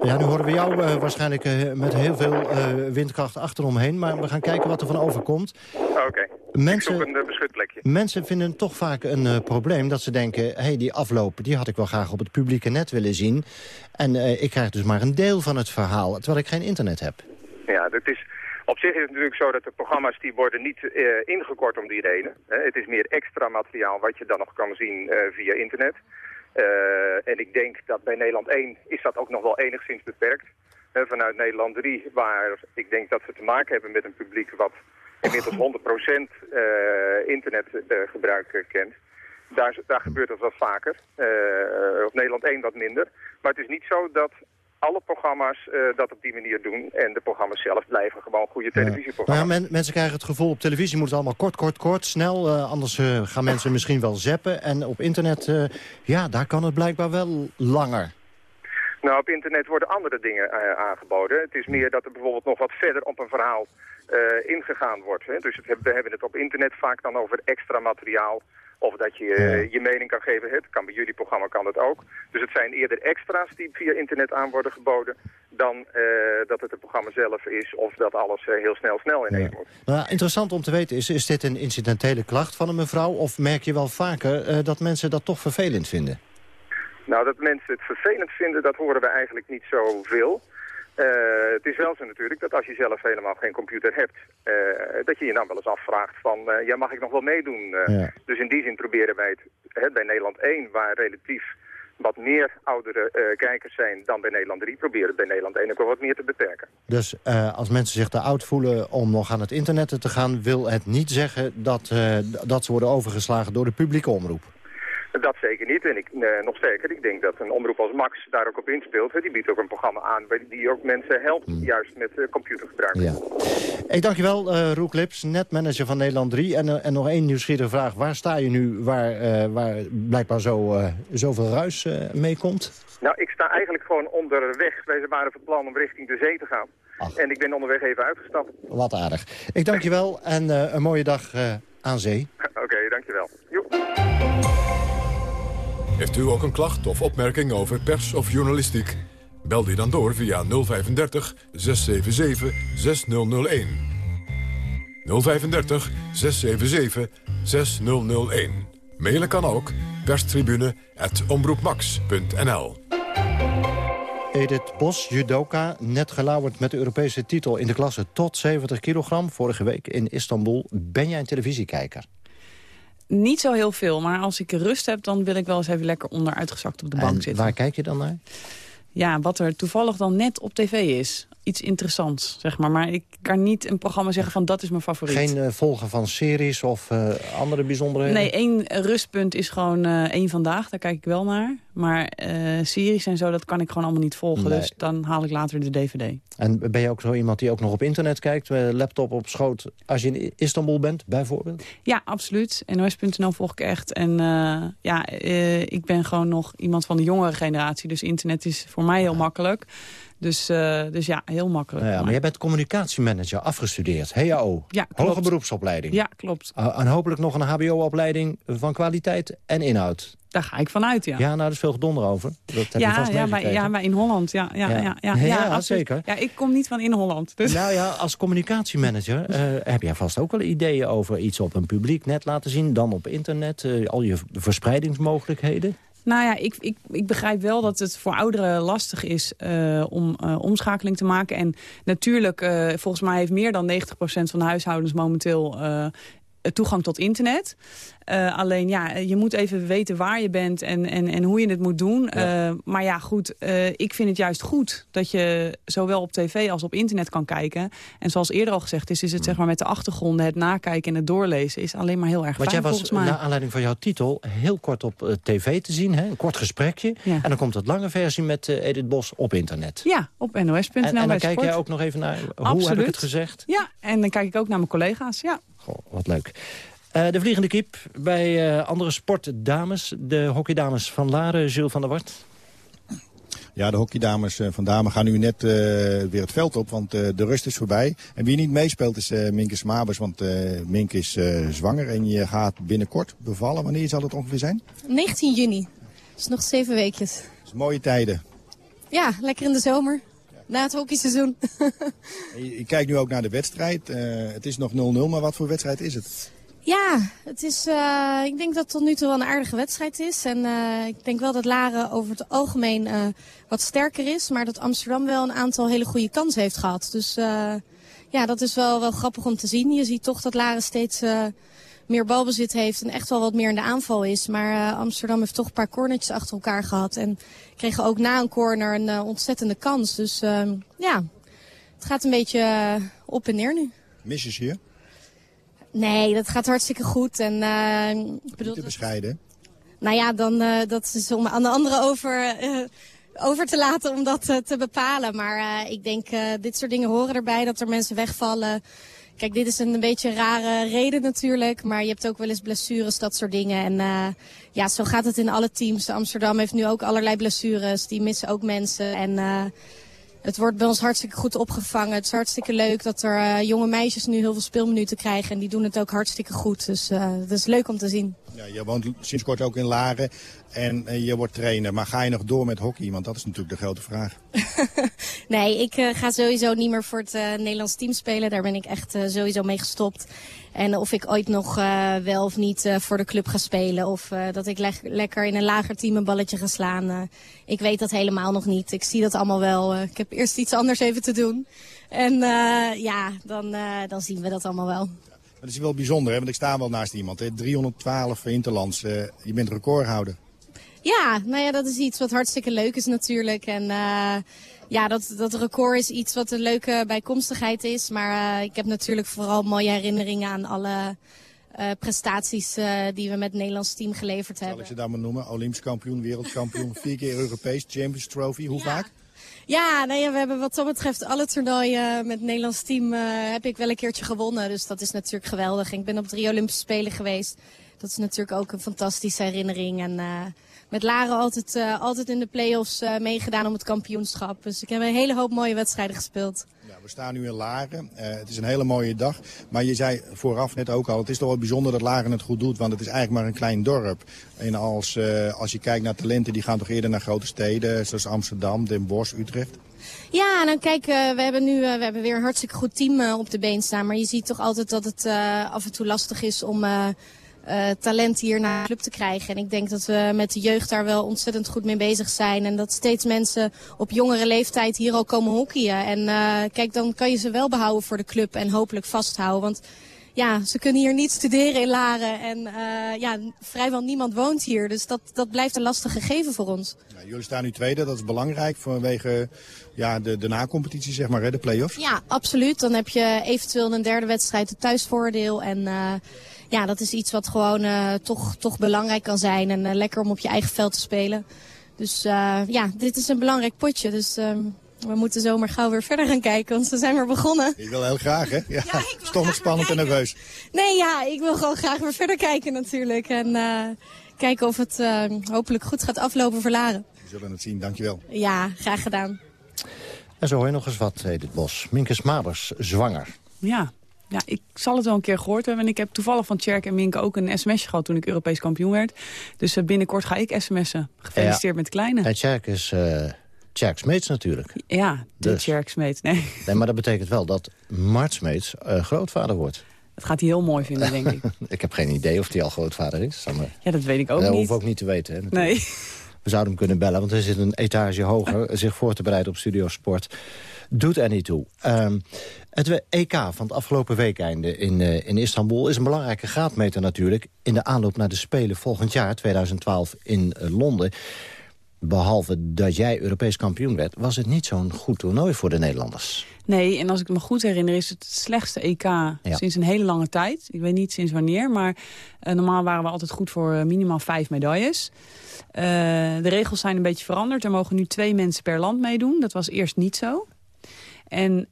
ja, nu horen we jou uh, waarschijnlijk uh, met heel veel uh, windkracht achteromheen. Maar we gaan kijken wat er van overkomt. Oké. Okay. Mensen, een beschutplekje. Mensen vinden toch vaak een probleem dat ze denken... hé, hey, die afloop die had ik wel graag op het publieke net willen zien. En ik krijg dus maar een deel van het verhaal, terwijl ik geen internet heb. Ja, dat is... Op zich is het natuurlijk zo dat de programma's die worden niet uh, ingekort om die reden. Het is meer extra materiaal wat je dan nog kan zien uh, via internet. Uh, en ik denk dat bij Nederland 1 is dat ook nog wel enigszins beperkt. vanuit Nederland 3, waar ik denk dat we te maken hebben met een publiek wat inmiddels 100% internetgebruik kent. Daar, daar gebeurt dat wat vaker. op Nederland 1 wat minder. Maar het is niet zo dat alle programma's uh, dat op die manier doen. En de programma's zelf blijven gewoon goede televisieprogramma's. Ja. Men, mensen krijgen het gevoel, op televisie moet het allemaal kort, kort, kort, snel. Uh, anders uh, gaan mensen misschien wel zappen. En op internet, ja, daar kan het blijkbaar wel langer. Nou, op internet worden andere dingen aangeboden. Het is meer dat er bijvoorbeeld nog wat verder op een verhaal ingegaan wordt. Hè. Dus het, we hebben het op internet vaak dan over extra materiaal of dat je uh, je mening kan geven. Het kan bij jullie programma kan dat ook. Dus het zijn eerder extra's die via internet aan worden geboden... dan uh, dat het het programma zelf is of dat alles uh, heel snel snel ineens ja. moet. Nou, interessant om te weten is, is dit een incidentele klacht van een mevrouw... of merk je wel vaker dat mensen dat toch vervelend vinden? Nou, dat mensen het vervelend vinden, dat horen we eigenlijk niet zoveel... Uh, het is wel zo natuurlijk dat als je zelf helemaal geen computer hebt, uh, dat je je dan wel eens afvraagt van, uh, ja mag ik nog wel meedoen? Ja. Dus in die zin proberen wij het hè, bij Nederland 1, waar relatief wat meer oudere kijkers zijn dan bij Nederland 3, proberen het bij Nederland 1 ook wel wat meer te beperken. Dus als mensen zich te oud voelen om nog aan het internet te gaan, wil het niet zeggen dat, dat ze worden overgeslagen door de publieke omroep? Dat zeker niet. En ik, uh, nog sterker, ik denk dat een omroep als Max daar ook op inspeelt. Hè. Die biedt ook een programma aan die ook mensen helpt, mm. juist met uh, computergebruik. Ja. Ik dank je wel, uh, Roek Lips, netmanager van Nederland 3. En, en nog één nieuwsgierige vraag. Waar sta je nu waar, waar blijkbaar zo, zoveel ruis mee komt? Nou, ik sta eigenlijk gewoon onderweg. Wij waren van plan om richting de zee te gaan. Ach. En ik ben onderweg even uitgestapt. Wat aardig. Ik dank je wel en een mooie dag aan zee. Oké, okay, dank je wel. Heeft u ook een klacht of opmerking over pers of journalistiek? Bel die dan door via 035 677 6001. 035 677 6001. Mailen kan ook perstribune.omroepmax.nl Edith Bos, judoka, net gelauwerd met de Europese titel in de klasse tot 70 kilogram. Vorige week in Istanbul. Ben jij een televisiekijker? Niet zo heel veel, maar als ik rust heb... dan wil ik wel eens even lekker onderuitgezakt op de bank en zitten. waar kijk je dan naar? Ja, wat er toevallig dan net op tv is. Iets interessants, zeg maar. Maar ik kan niet een programma zeggen van dat is mijn favoriet. Geen uh, volgen van series of uh, andere bijzonderheden? Nee, één rustpunt is gewoon uh, één vandaag. Daar kijk ik wel naar. Maar series en zo, dat kan ik gewoon allemaal niet volgen. Nee. Dus dan haal ik later de DVD. En ben je ook zo iemand die ook nog op internet kijkt? laptop op schoot als je in Istanbul bent, bijvoorbeeld? Ja, absoluut. NOS.nl volg ik echt. En ja, ik ben gewoon nog iemand van de jongere generatie. Dus internet is voor mij heel makkelijk. Dus, uh, dus ja, heel makkelijk. Nou ja, maar jij bent communicatiemanager, afgestudeerd, HAO. Ja, Hoge beroepsopleiding. Ja, klopt. Uh, en hopelijk nog een hbo-opleiding van kwaliteit en inhoud. Daar ga ik vanuit, ja. Ja, nou, er is veel gedonder over. Dat heb ja, je vast ja, maar, ja, maar in Holland, ja. Ja, ja. ja, ja, ja zeker. Ja, ik kom niet van in Holland. Dus. Nou ja, als communicatiemanager uh, heb jij vast ook wel ideeën over iets op een publiek net laten zien. Dan op internet, al je verspreidingsmogelijkheden. Nou ja, ik, ik, ik begrijp wel dat het voor ouderen lastig is uh, om uh, omschakeling te maken. En natuurlijk, uh, volgens mij heeft meer dan 90% van de huishoudens momenteel toegang tot internet. Uh, alleen ja, je moet even weten waar je bent en, en, en hoe je het moet doen. Ja. Uh, maar ja, goed, uh, ik vind het juist goed dat je zowel op tv als op internet kan kijken. En zoals eerder al gezegd is, is het zeg maar met de achtergronden, het nakijken en het doorlezen is alleen maar heel erg Want fijn jij was, mij. naar aanleiding van jouw titel, heel kort op tv te zien, hè? een kort gesprekje. Ja. En dan komt het lange versie met Edith Bos op internet. Ja, op nos.nl En, en dan kijk jij ook nog even naar, hoe Absoluut. heb ik het gezegd? Ja, en dan kijk ik ook naar mijn collega's, ja. Goh, wat leuk. Uh, de vliegende kip bij uh, andere sportdames. De hockeydames van Laren, Jules van der Wart. Ja, de hockeydames uh, van Damen gaan nu net weer het veld op, want de rust is voorbij. En wie niet meespeelt is Minke Smabers, want Minke is zwanger en je gaat binnenkort bevallen. Wanneer zal het ongeveer zijn? 19 juni. Dus nog zeven weekjes. Dat is mooie tijden. Ja, lekker in de zomer. Na het hockeyseizoen. je, je kijkt nu ook naar de wedstrijd. het is nog 0-0, maar wat voor wedstrijd is het? Ja, het is, uh, ik denk dat het tot nu toe wel een aardige wedstrijd is. En uh, ik denk wel dat Laren over het algemeen uh, wat sterker is. Maar dat Amsterdam wel een aantal hele goede kansen heeft gehad. Dus ja, dat is wel, wel grappig om te zien. Je ziet toch dat Laren steeds meer balbezit heeft en echt wel wat meer in de aanval is. Maar Amsterdam heeft toch een paar cornertjes achter elkaar gehad. En kregen ook na een corner een ontzettende kans. Dus ja, het gaat een beetje op en neer nu. Misses hier? Nee, dat gaat hartstikke goed. En, uh, ik bedoel, te bescheiden. Nou ja, dan, dat is om aan de anderen over, over te laten om dat te bepalen. Maar ik denk, dit soort dingen horen erbij, dat er mensen wegvallen. Kijk, dit is een beetje rare reden natuurlijk. Maar je hebt ook wel eens blessures, dat soort dingen. En ja, zo gaat het in alle teams. Amsterdam heeft nu ook allerlei blessures. Die missen ook mensen. En het wordt bij ons hartstikke goed opgevangen. Het is hartstikke leuk dat er uh, jonge meisjes nu heel veel speelminuten krijgen. En die doen het ook hartstikke goed. Dus uh, dat is leuk om te zien. Ja, je woont sinds kort ook in Laren en uh, je wordt trainer. Maar ga je nog door met hockey? Want dat is natuurlijk de grote vraag. nee, ik ga sowieso niet meer voor het Nederlands team spelen. Daar ben ik echt sowieso mee gestopt. En of ik ooit nog uh, wel of niet uh, voor de club ga spelen. Of uh, dat ik le lekker in een lager team een balletje ga slaan. ik weet dat helemaal nog niet. Ik zie dat allemaal wel. ik heb eerst iets anders even te doen. En ja, dan, dan zien we dat allemaal wel. Dat is wel bijzonder, hè? want ik sta wel naast iemand. Hè? 312 interlands. je bent recordhouder. Ja, nou ja, dat is iets wat hartstikke leuk is natuurlijk. En ja, dat, dat record is iets wat een leuke bijkomstigheid is. Maar uh, ik heb natuurlijk vooral mooie herinneringen aan alle uh, prestaties uh, die we met het Nederlands team geleverd hebben. Zal ik ze daar maar noemen? Olympisch kampioen, wereldkampioen, vier keer Europees, Champions Trophy. Hoe ja. vaak? Ja, nee, we hebben wat dat betreft alle toernooien met het Nederlands team heb ik wel een keertje gewonnen. Dus dat is natuurlijk geweldig. Ik ben op drie Olympische Spelen geweest. Dat is natuurlijk ook een fantastische herinnering. En met Laren altijd, altijd in de play-offs meegedaan om het kampioenschap. Dus ik heb een hele hoop mooie wedstrijden gespeeld. Ja, we staan nu in Laren. het is een hele mooie dag. Maar je zei vooraf net ook al, het is toch wel bijzonder dat Laren het goed doet. Want het is eigenlijk maar een klein dorp. En als, als je kijkt naar talenten, die gaan toch eerder naar grote steden. Zoals Amsterdam, Den Bosch, Utrecht. Ja, nou kijk, uh, we hebben nu uh, we hebben weer een hartstikke goed team uh, op de been staan. Maar je ziet toch altijd dat het af en toe lastig is om talent hier naar de club te krijgen. En ik denk dat we met de jeugd daar wel ontzettend goed mee bezig zijn. En dat steeds mensen op jongere leeftijd hier al komen hockeyen. En kijk, dan kan je ze wel behouden voor de club en hopelijk vasthouden. Want ja, ze kunnen hier niet studeren in Laren. En uh, ja, vrijwel niemand woont hier. Dus dat, dat blijft een lastig gegeven voor ons. Ja, jullie staan nu tweede. Dat is belangrijk vanwege ja, de, de na-competitie, zeg maar, hè, de play-offs. Ja, absoluut. Dan heb je eventueel een derde wedstrijd het thuisvoordeel. En uh, ja, dat is iets wat gewoon uh, toch, toch belangrijk kan zijn. En lekker om op je eigen veld te spelen. Dus ja, dit is een belangrijk potje. Dus ehm, we moeten zomaar gauw weer verder gaan kijken, want we zijn weer begonnen. Je wil heel graag, hè? Ja, ja is toch nog spannend en nerveus. Nee, ja, ik wil gewoon graag weer verder kijken natuurlijk. En uh, kijken of het uh, hopelijk goed gaat aflopen voor Laren. We zullen het zien, dankjewel. Ja, graag gedaan. En zo hoor je nog eens wat, Edith Bos. Minkes Mabers, zwanger. Ja, ja, ik zal het wel een keer gehoord hebben. En ik heb toevallig van Tjerk en Minke ook een sms'je gehad toen ik Europees kampioen werd. Dus uh, binnenkort ga ik sms'en. Gefeliciteerd met kleine. En Tjerk is Tjerk Smeets natuurlijk. Ja, de dus. Tjerk Smeets, nee. nee. Maar dat betekent wel dat Mart Smeets uh, grootvader wordt. Dat gaat hij heel mooi vinden, denk ik. ik heb geen idee of hij al grootvader is. Maar... Ja, dat weet ik ook dat niet. Dat hoef ik ook niet te weten. Hè, nee. We zouden hem kunnen bellen, want hij zit een etage hoger... zich voor te bereiden op Studio Sport. Doet er niet toe. Um, het EK van het afgelopen weekende in, uh, in Istanbul... is een belangrijke graadmeter natuurlijk... in de aanloop naar de Spelen volgend jaar, 2012, in uh, Londen behalve dat jij Europees kampioen werd... was het niet zo'n goed toernooi voor de Nederlanders. Nee, en als ik me goed herinner is het het slechtste EK sinds een hele lange tijd. Ik weet niet sinds wanneer, maar uh, normaal waren we altijd goed voor uh, minimaal vijf medailles. Uh, de regels zijn een beetje veranderd. Er mogen nu twee mensen per land meedoen. Dat was eerst niet zo. En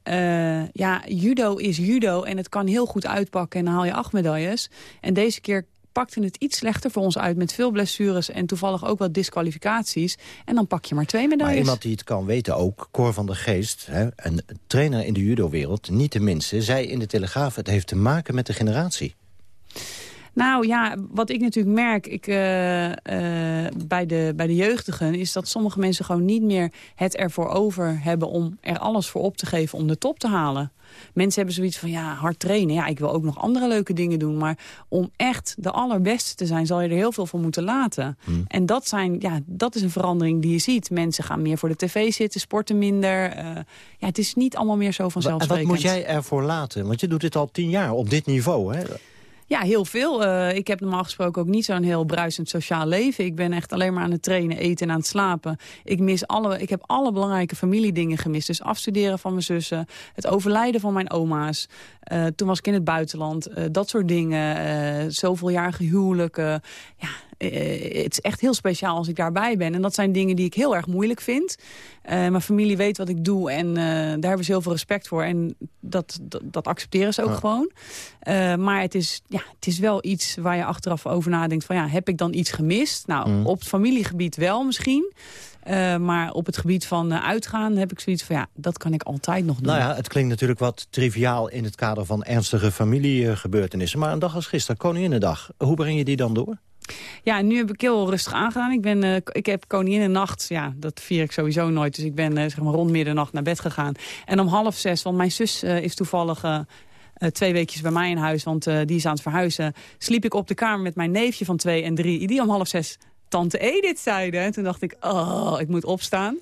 ja, judo is judo en het kan heel goed uitpakken en dan haal je acht medailles. En deze keer pakte het iets slechter voor ons uit... met veel blessures en toevallig ook wat disqualificaties. En dan pak je maar twee medailles. Maar iemand die het kan weten ook, Cor van der Geest... Hè, een trainer in de judo-wereld, niet de minste... zei in de Telegraaf, het heeft te maken met de generatie. Nou ja, wat ik natuurlijk merk ik, uh, uh, bij, de, bij de jeugdigen... is dat sommige mensen gewoon niet meer het ervoor over hebben... om er alles voor op te geven om de top te halen. Mensen hebben zoiets van, ja, hard trainen. Ja, ik wil ook nog andere leuke dingen doen. Maar om echt de allerbeste te zijn, zal je er heel veel voor moeten laten. Hmm. En dat, zijn, ja, dat is een verandering die je ziet. Mensen gaan meer voor de tv zitten, sporten minder. Uh, ja, het is niet allemaal meer zo vanzelfsprekend. En wat moet jij ervoor laten? Want je doet dit al tien jaar op dit niveau, hè? Ja, heel veel. Uh, ik heb normaal gesproken ook niet zo'n heel bruisend sociaal leven. Ik ben echt alleen maar aan het trainen, eten en aan het slapen. Ik, mis alle, ik heb alle belangrijke familiedingen gemist. Dus afstuderen van mijn zussen, het overlijden van mijn oma's. Uh, toen was ik in het buitenland, uh, dat soort dingen. zoveel jaar huwelijken. Ja, het is echt heel speciaal als ik daarbij ben. En dat zijn dingen die ik heel erg moeilijk vind. Uh, mijn familie weet wat ik doe en uh, daar hebben ze heel veel respect voor. En dat, dat, dat accepteren ze ook gewoon. Maar het is, ja, het is wel iets waar je achteraf over nadenkt. Van, ja, heb ik dan iets gemist? Nou, mm. op het familiegebied wel misschien. Uh, maar op het gebied van uh, uitgaan heb ik zoiets van... ja, dat kan ik altijd nog doen. Nou ja, het klinkt natuurlijk wat triviaal in het kader van ernstige familiegebeurtenissen. Maar een dag als gisteren, Koninginnedag, hoe breng je die dan door? Ja, nu heb ik heel rustig aangedaan. Ik, ben, uh, ik heb nacht, ja, dat vier ik sowieso nooit. Dus ik ben uh, zeg maar rond middernacht naar bed gegaan. En om half zes, want mijn zus uh, is toevallig... twee weekjes bij mij in huis, want die is aan het verhuizen. Sliep ik op de kamer met mijn neefje van twee en drie... die om half zes tante Edith zeiden. En toen dacht ik, oh, ik moet opstaan.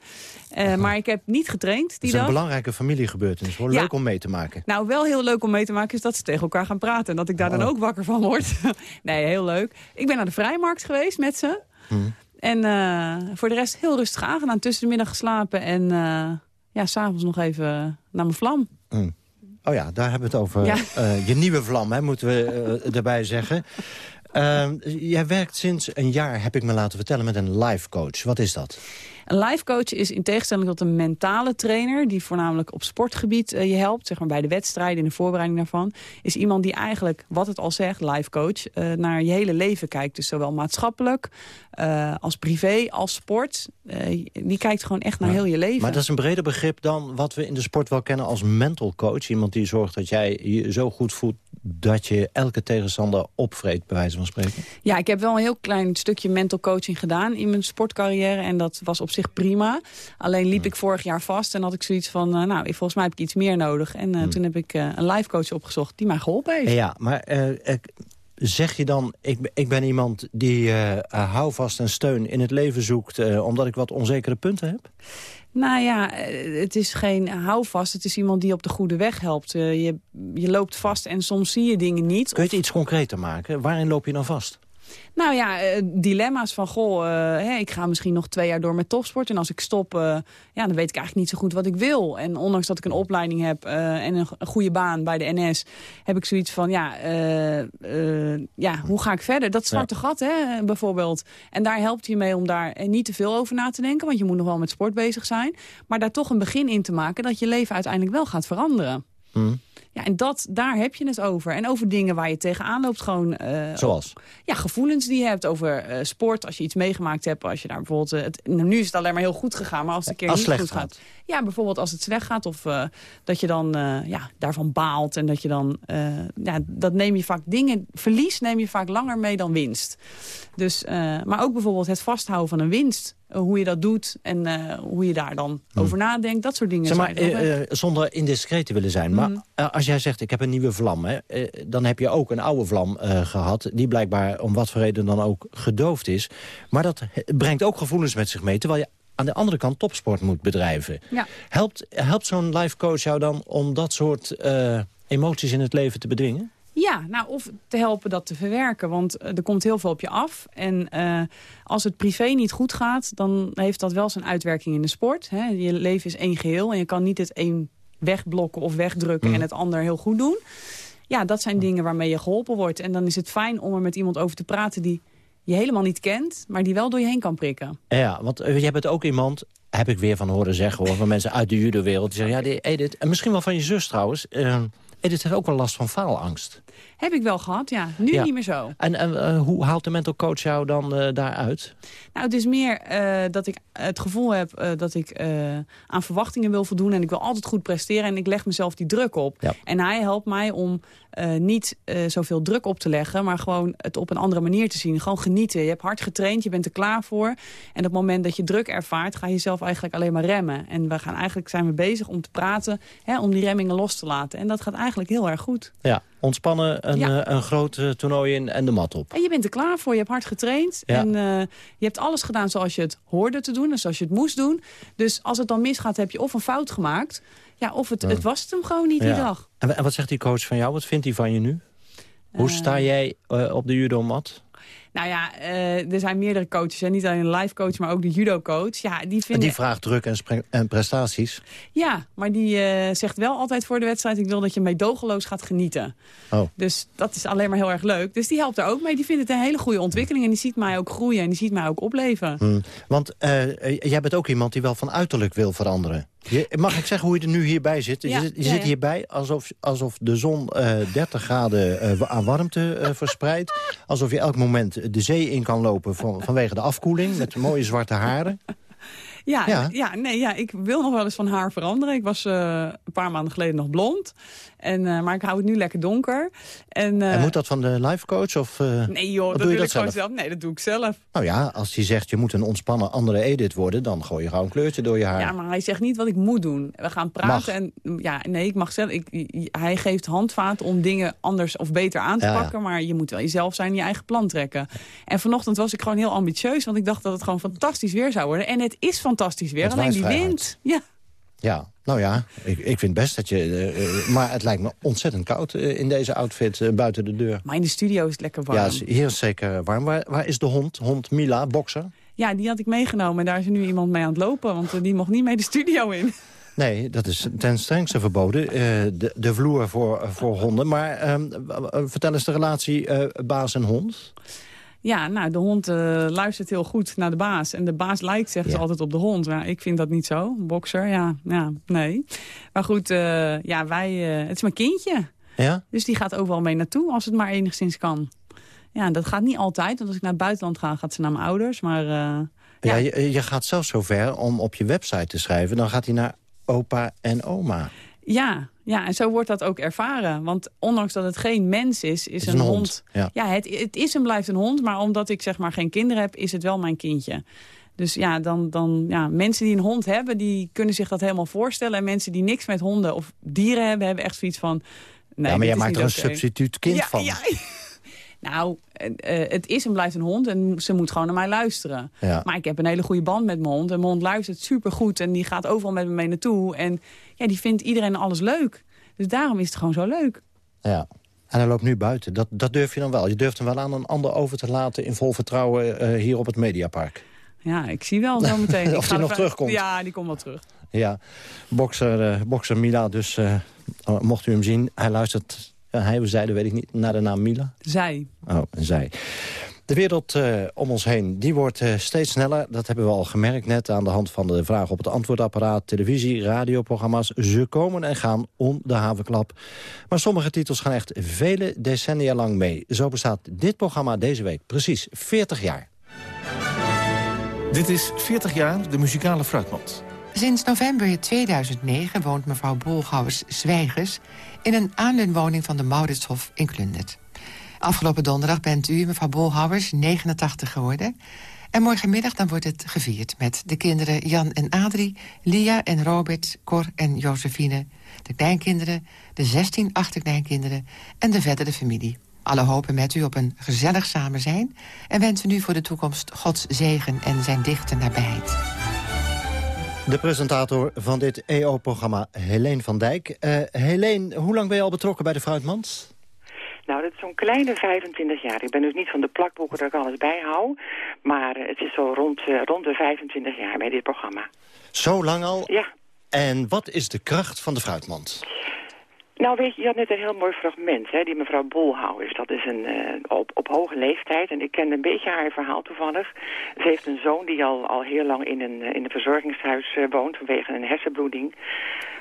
Uh, maar ik heb niet getraind die Het is een belangrijke familiegebeurtenis. Gewoon ja. leuk om mee te maken. Nou, wel heel leuk om mee te maken is dat ze tegen elkaar gaan praten. En dat ik daar dan oh. ook wakker van word. nee, heel leuk. Ik ben naar de vrijmarkt geweest met ze. Hmm. En uh, voor de rest heel rustig aangedaan. Tussen de middag geslapen. En uh, ja, s'avonds nog even naar mijn vlam. Hmm. Oh ja, daar hebben we het over. Ja. je nieuwe vlam, hè, moeten we erbij zeggen. Ehm, jij werkt sinds een jaar, heb ik me laten vertellen, met een life coach. Wat is dat? Een life coach is in tegenstelling tot een mentale trainer... die voornamelijk op sportgebied uh, je helpt, zeg maar bij de wedstrijden... in de voorbereiding daarvan... is iemand die eigenlijk, wat het al zegt, life coach... Uh, naar je hele leven kijkt. Dus zowel maatschappelijk, uh, als privé, als sport. die kijkt gewoon echt naar ja. heel je leven. Maar dat is een breder begrip dan wat we in de sport wel kennen als mental coach. Iemand die zorgt dat jij je zo goed voelt dat je elke tegenstander opvreet, bij wijze van spreken? Ja, ik heb wel een heel klein stukje mental coaching gedaan in mijn sportcarrière. En dat was op zich prima. Alleen liep ik vorig jaar vast en had ik zoiets van... Uh, nou, volgens mij heb ik iets meer nodig. En uh, hmm. toen heb ik uh, een life coach opgezocht die mij geholpen heeft. Ja, maar zeg je dan, ik, ik ben iemand die houvast en steun in het leven zoekt... omdat ik wat onzekere punten heb? Nou ja, het is geen houvast. Het is iemand die op de goede weg helpt. Uh, je, je loopt vast en soms zie je dingen niet. Kun je het iets concreter maken? Waarin loop je dan vast? Nou ja, uh, dilemma's van, goh, uh, hè, ik ga misschien nog twee jaar door met topsport. En als ik stop, uh, ja, dan weet ik eigenlijk niet zo goed wat ik wil. En ondanks dat ik een opleiding heb en een, een, goede baan bij de NS... heb ik zoiets van, ja, ja hoe ga ik verder? Dat zwarte ja. gat, hè, bijvoorbeeld. En daar helpt je mee om daar niet te veel over na te denken. Want je moet nog wel met sport bezig zijn. Maar daar toch een begin in te maken dat je leven uiteindelijk wel gaat veranderen. Hmm. Ja, en dat, daar heb je het over. En over dingen waar je tegenaan loopt. Gewoon, uh, Zoals? Ja, gevoelens die je hebt over uh, sport. Als je iets meegemaakt hebt. Als je daar bijvoorbeeld... Uh, het, nou, nu is het alleen maar heel goed gegaan. Maar als het een keer als niet goed gaat. gaat. Ja, bijvoorbeeld als het slecht gaat. Of dat je dan ja, daarvan baalt. En dat je dan... ja, dat neem je vaak dingen... Verlies neem je vaak langer mee dan winst. Dus, maar ook bijvoorbeeld het vasthouden van een winst hoe je dat doet en uh, hoe je daar dan hmm. over nadenkt. Dat soort dingen. Zeg maar, uh, zonder indiscreet te willen zijn. Hmm. Maar als jij zegt, ik heb een nieuwe vlam... Hè, dan heb je ook een oude vlam gehad... die blijkbaar om wat voor reden dan ook gedoofd is. Maar dat brengt ook gevoelens met zich mee... terwijl je aan de andere kant topsport moet bedrijven. Ja. Helpt, helpt zo'n life coach jou dan om dat soort emoties in het leven te bedwingen? Ja, nou, of te helpen dat te verwerken. Want uh, er komt heel veel op je af. En uh, als het privé niet goed gaat, dan heeft dat wel zijn uitwerking in de sport. Hè? Je leven is één geheel en je kan niet het één wegblokken of wegdrukken... Mm. en het ander heel goed doen. Ja, dat zijn dingen waarmee je geholpen wordt. En dan is het fijn om er met iemand over te praten die je helemaal niet kent... maar die wel door je heen kan prikken. Ja, want uh, je bent ook iemand heb ik weer van horen zeggen hoor, van mensen uit de judo-wereld. Die zeggen, ja, Edith, en misschien wel van je zus trouwens... Uh, Edith heeft ook wel last van faalangst. Heb ik wel gehad, ja. Nu ja. niet meer zo. En, en uh, hoe haalt de mental coach jou dan uh, daaruit? Nou, het is meer uh, dat ik het gevoel heb dat ik aan verwachtingen wil voldoen... en ik wil altijd goed presteren en ik leg mezelf die druk op. Ja. En hij helpt mij om niet zoveel druk op te leggen... maar gewoon het op een andere manier te zien. Gewoon genieten. Je hebt hard getraind, je bent er klaar voor. En op het moment dat je druk ervaart, ga je zelf eigenlijk alleen maar remmen. En we gaan eigenlijk zijn we bezig om te praten, hè, om die remmingen los te laten. En dat gaat eigenlijk heel erg goed. Ja, ontspannen, een, ja. uh, een groot uh, toernooi in en de mat op. En je bent er klaar voor, je hebt hard getraind. Ja. En uh, je hebt alles gedaan zoals je het hoorde te doen en zoals je het moest doen. Dus als het dan misgaat, heb je of een fout gemaakt... Ja, of het, het was het hem gewoon niet die dag. En, en, wat zegt die coach van jou? Wat vindt hij van je nu? Hoe sta jij op de judo-mat? Nou ja, uh, er zijn meerdere coaches. Hè? Niet alleen een life coach, maar ook de judo coach. Ja, die, vinden... die vraagt druk en, en prestaties. Ja, maar die uh, zegt wel altijd voor de wedstrijd... ik wil dat je meedogenloos gaat genieten. Oh. Dus dat is alleen maar heel erg leuk. Dus die helpt er ook mee. Die vindt het een hele goede ontwikkeling. En die ziet mij ook groeien en die ziet mij ook opleven. Hmm. Want uh, jij bent ook iemand die wel van uiterlijk wil veranderen. Je, mag ik zeggen hoe je er nu hierbij zit? Ja, je je ja, zit ja. hierbij alsof, alsof de zon uh, 30 graden aan warmte verspreidt. Alsof je elk moment de zee in kan lopen van, vanwege de afkoeling. Met mooie zwarte haren. Ja, Ja. ja. nee, ja, ik wil nog wel eens van haar veranderen. Ik was uh, een paar maanden geleden nog blond. En, uh, maar ik hou het nu lekker donker. En, uh, En moet dat van de life coach? Of, uh, nee joh, dat doe ik gewoon zelf? zelf. Nee, dat doe ik zelf. Nou ja, als hij zegt je moet een ontspannen andere Edith worden... dan gooi je gewoon een kleurtje door je haar. Ja, maar hij zegt niet wat ik moet doen. We gaan praten en ja, nee, ik mag zelf. Ik, hij geeft handvaten om dingen anders of beter aan te Ja, pakken. Maar je moet wel jezelf zijn en je eigen plan trekken. En vanochtend was ik gewoon heel ambitieus. Want ik dacht dat het gewoon fantastisch weer zou worden. En het is fantastisch weer. Alleen die wind. Ja. Ja, nou ja, ik, ik vind best dat je... eh, eh, maar het lijkt me ontzettend koud eh, in deze outfit buiten de deur. Maar in de studio is het lekker warm. Ja, hier is zeker warm. Waar, waar is de hond? Hond Mila, bokser? Ja, die had ik meegenomen. En daar is nu iemand mee aan het lopen. Want die mocht niet mee de studio in. Nee, dat is ten strengste verboden, de, de vloer voor, voor honden. Maar ehm, vertel eens de relatie baas en hond. Ja, nou, de hond luistert heel goed naar de baas. En de baas lijkt, zeggen ze altijd, op de hond. Maar ik vind dat niet zo. Bokser, ja, ja nee. Maar goed, ja, wij, het is mijn kindje. Ja? Dus die gaat overal mee naartoe, als het maar enigszins kan. Ja, dat gaat niet altijd. Want als ik naar het buitenland ga, gaat ze naar mijn ouders. Maar ja, je, je, gaat zelfs zover om op je website te schrijven. Dan gaat hij naar opa en oma. Ja, ja, en zo wordt dat ook ervaren. Want ondanks dat het geen mens is, is, een, hond... Ja, het, het is en blijft een hond. Maar omdat ik zeg maar geen kinderen heb, is het wel mijn kindje. Dus ja, dan, dan, ja, mensen die een hond hebben, die kunnen zich dat helemaal voorstellen. En mensen die niks met honden of dieren hebben, hebben echt zoiets van... Nee, ja, maar jij maakt er een substituut kind van. Ja, nou, uh, het is en blijft een hond en ze moet gewoon naar mij luisteren. Maar ik heb een hele goede band met mijn hond. En mijn hond luistert supergoed en die gaat overal met me mee naartoe. En ja, die vindt iedereen alles leuk. Dus daarom is het gewoon zo leuk. Ja. En hij loopt nu buiten. Dat, dat durf je dan wel. Je durft hem wel aan een ander over te laten in vol vertrouwen uh, hier op het Mediapark. Ja, ik zie wel zo meteen. of hij nog terugkomt. Ja, die komt wel terug. Ja, bokser, uh, bokser Mila, dus mocht u hem zien, hij luistert hij, we zeiden, weet ik niet, naar de naam Mila? Zij. Oh, zij. De wereld uh, om ons heen die wordt uh, steeds sneller. Dat hebben we al gemerkt net aan de hand van de vraag op het antwoordapparaat. Televisie, radioprogramma's, ze komen en gaan om de havenklap. Maar sommige titels gaan echt vele decennia lang mee. Zo bestaat dit programma deze week precies 40 jaar. Dit is 40 jaar de muzikale fruitmand. Sinds november 2009 woont mevrouw Bolgouwers Zwijgers... in een aanleunwoning van de Mauritshof in Klundert. Afgelopen donderdag bent u, mevrouw Bolhouwers, 89 geworden. En morgenmiddag dan wordt het gevierd met de kinderen Jan en Adrie... Lia en Robert, Cor en Josephine... de kleinkinderen, de 16 achterkleinkinderen en de verdere familie. Alle hopen met u op een gezellig samen zijn... en wensen u voor de toekomst Gods zegen en zijn dichte nabijheid. De presentator van dit EO-programma, Helene van Dijk. Uh, Helene, hoe lang ben je al betrokken bij de Fruitmans? Nou, dat is zo'n kleine 25 jaar. Ik ben dus niet van de plakboeken dat ik alles bijhoud. Maar eh, het is zo rond, uh, rond de 25 jaar bij dit programma. Zo lang al? Ja. En wat is de kracht van de Fruitmans? Nou weet je, je had net een heel mooi fragment, hè, die mevrouw Bolhouwers. Dat is een, uh, op, op hoge leeftijd en ik ken een beetje haar verhaal toevallig. Ze heeft een zoon die al, al heel lang in een, in een verzorgingshuis uh, woont vanwege een hersenbloeding.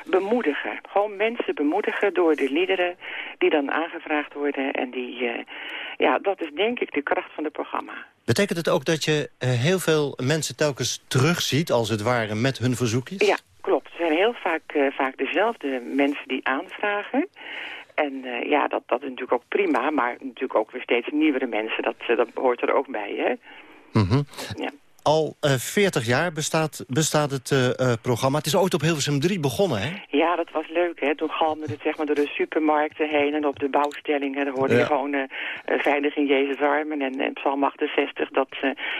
Bemoedigen, gewoon mensen bemoedigen door de liederen die dan aangevraagd worden. En die, uh, ja, dat is denk ik de kracht van het programma. Betekent het ook dat je heel veel mensen telkens terugziet, als het ware, met hun verzoekjes? Ja, zijn heel vaak, uh, vaak dezelfde mensen die aanvragen. En uh, ja, dat, dat is natuurlijk ook prima, maar natuurlijk ook weer steeds nieuwere mensen. Dat, uh, dat hoort er ook bij, hè? Mm -hmm. ja. Al 40 jaar bestaat, bestaat het programma. Het is ooit op Hilversum 3 begonnen, hè? Ja, dat was leuk, hè? Toen galmde het zeg maar door de supermarkten heen en op de bouwstellingen. Daar hoorde ja. je gewoon veilig in Jezus armen en, en Psalm 68. Dat,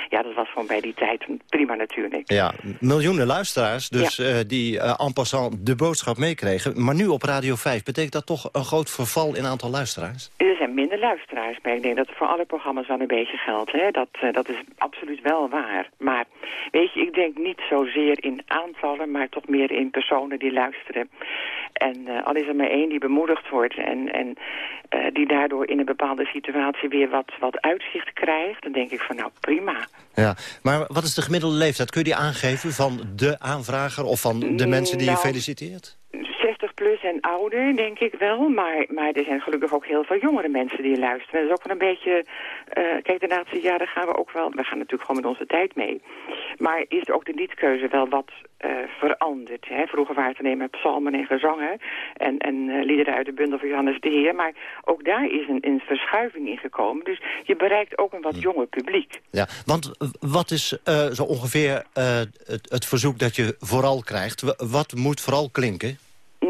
ja, dat was gewoon bij die tijd prima natuurlijk. Ja, miljoenen luisteraars dus ja. die en passant de boodschap meekregen. Maar nu op Radio 5, betekent dat toch een groot verval in aantal luisteraars? Er zijn minder luisteraars, maar ik denk dat het voor alle programma's wel een beetje geldt. Hè? Dat, dat is absoluut wel waar. Maar weet je, ik denk niet zozeer in aantallen, maar toch meer in personen die luisteren. En uh, al is er maar één die bemoedigd wordt en, en uh, die daardoor in een bepaalde situatie weer wat, wat uitzicht krijgt, dan denk ik van nou prima. Ja, maar wat is de gemiddelde leeftijd? Kun je die aangeven van de aanvrager of van de mensen die nou, je feliciteert? 60 plus en ouder, denk ik wel. Maar, maar er zijn gelukkig ook heel veel jongere mensen die luisteren. Dat is ook wel een beetje... Uh, kijk, de laatste jaren gaan we ook wel... We gaan natuurlijk gewoon met onze tijd mee. Maar is ook de liedkeuze wel wat uh, veranderd. Hè? Vroeger waren het alleen maar psalmen en gezangen. En, en uh, liederen uit de bundel van Johannes de Heer. Maar ook daar is een, een verschuiving in gekomen. Dus je bereikt ook een wat jonger publiek. Ja, want wat is zo ongeveer het, het verzoek dat je vooral krijgt? Wat moet vooral klinken?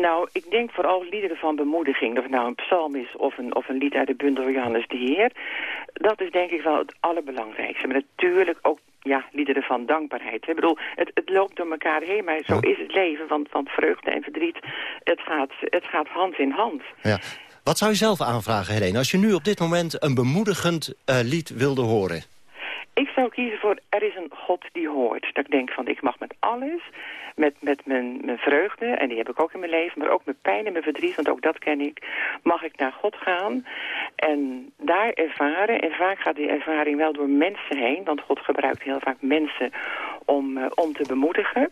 Nou, ik denk vooral liederen van bemoediging. Of het nou een psalm is of een, of een lied uit de bundel van Johannes de Heer. Dat is denk ik wel het allerbelangrijkste. Maar natuurlijk ook ja, liederen van dankbaarheid. Ik bedoel, het, het loopt door elkaar heen, maar zo is het leven. Want, want vreugde en verdriet, het gaat, het gaat hand in hand. Ja. Wat zou je zelf aanvragen, Helene, als je nu op dit moment een bemoedigend uh, lied wilde horen? Ik zou kiezen voor er is een God die hoort. Dat ik denk van ik mag met alles, met, met mijn, mijn vreugde, en die heb ik ook in mijn leven, maar ook mijn pijn en mijn verdriet, want ook dat ken ik, mag ik naar God gaan en daar ervaren. En vaak gaat die ervaring wel door mensen heen, want God gebruikt heel vaak mensen om, uh, om te bemoedigen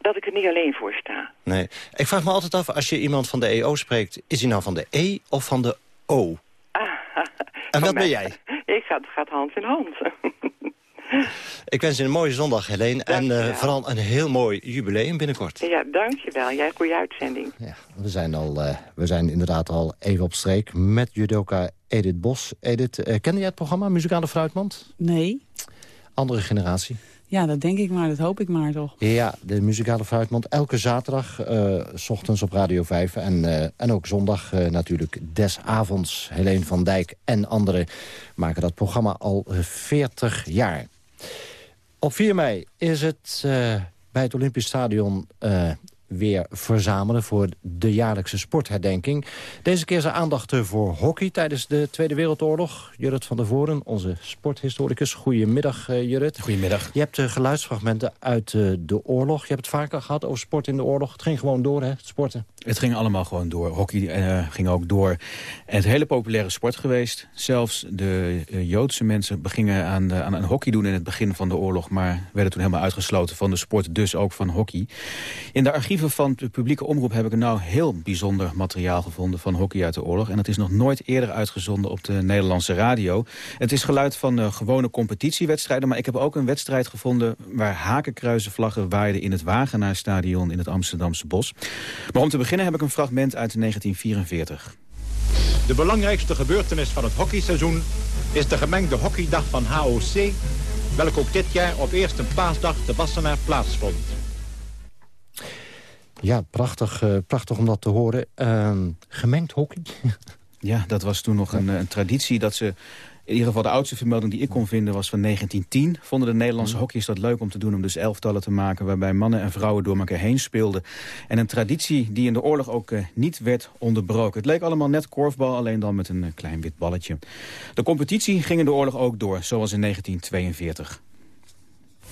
dat ik er niet alleen voor sta. Nee. Ik vraag me altijd af, als je iemand van de EO spreekt... is hij nou van de E of van de O? Ah, en wat ben jij? Ik ga, het gaat hand in hand. Ik wens je een mooie zondag, Helene. En uh, vooral een heel mooi jubileum binnenkort. Ja, dankjewel. Jij goede uitzending. Ja, we, zijn al, uh, we zijn inderdaad al even op streek met judoka Edith Bos. Edith, uh, kende jij het programma Muzikale Fruitmand? Nee. Andere generatie? Ja, dat denk ik maar. Dat hoop ik maar toch. Ja, de muzikale fruitmand. Elke zaterdag, uh, s ochtends op Radio 5. En, uh, en ook zondag uh, natuurlijk des avonds. Helene van Dijk en anderen maken dat programma al 40 jaar. Op 4 mei is het bij het Olympisch Stadion weer verzamelen voor de jaarlijkse sportherdenking. Deze keer zijn aandacht voor hockey tijdens de Tweede Wereldoorlog. Jurrit van der Voren, onze sporthistoricus. Goedemiddag, uh, Jurrit. Goedemiddag. Je hebt uh, geluidsfragmenten uit uh, de oorlog. Je hebt het vaker gehad over sport in de oorlog. Het ging gewoon door, hè, het sporten? Het ging allemaal gewoon door. Hockey ging ook door. En het hele populaire sport geweest. Zelfs de Joodse mensen begingen aan, aan, aan hockey doen in het begin van de oorlog... maar werden toen helemaal uitgesloten van de sport, dus ook van hockey. In de archieven van de publieke omroep heb ik nou heel bijzonder materiaal gevonden van hockey uit de oorlog. En het is nog nooit eerder uitgezonden op de Nederlandse radio. Het is geluid van uh, gewone competitiewedstrijden, maar ik heb ook een wedstrijd gevonden waar hakenkruizenvlaggen waaiden in het Wagenaarstadion in het Amsterdamse bos. Maar om te beginnen heb ik een fragment uit 1944. De belangrijkste gebeurtenis van het hockeyseizoen is de gemengde hockeydag van HOC, welke ook dit jaar op eerste paasdag te Wassenaar plaatsvond. Ja, prachtig, uh, prachtig om dat te horen. Uh, gemengd hockey? ja, dat was toen nog een, een, traditie dat ze... In ieder geval de oudste vermelding die ik kon vinden was van 1910. Vonden de Nederlandse mm. hockeyers dat leuk om te doen om dus elftallen te maken... waarbij mannen en vrouwen door elkaar heen speelden. En een traditie die in de oorlog ook uh, niet werd onderbroken. Het leek allemaal net korfbal, alleen dan met een uh, klein wit balletje. De competitie ging in de oorlog ook door, zoals in 1942.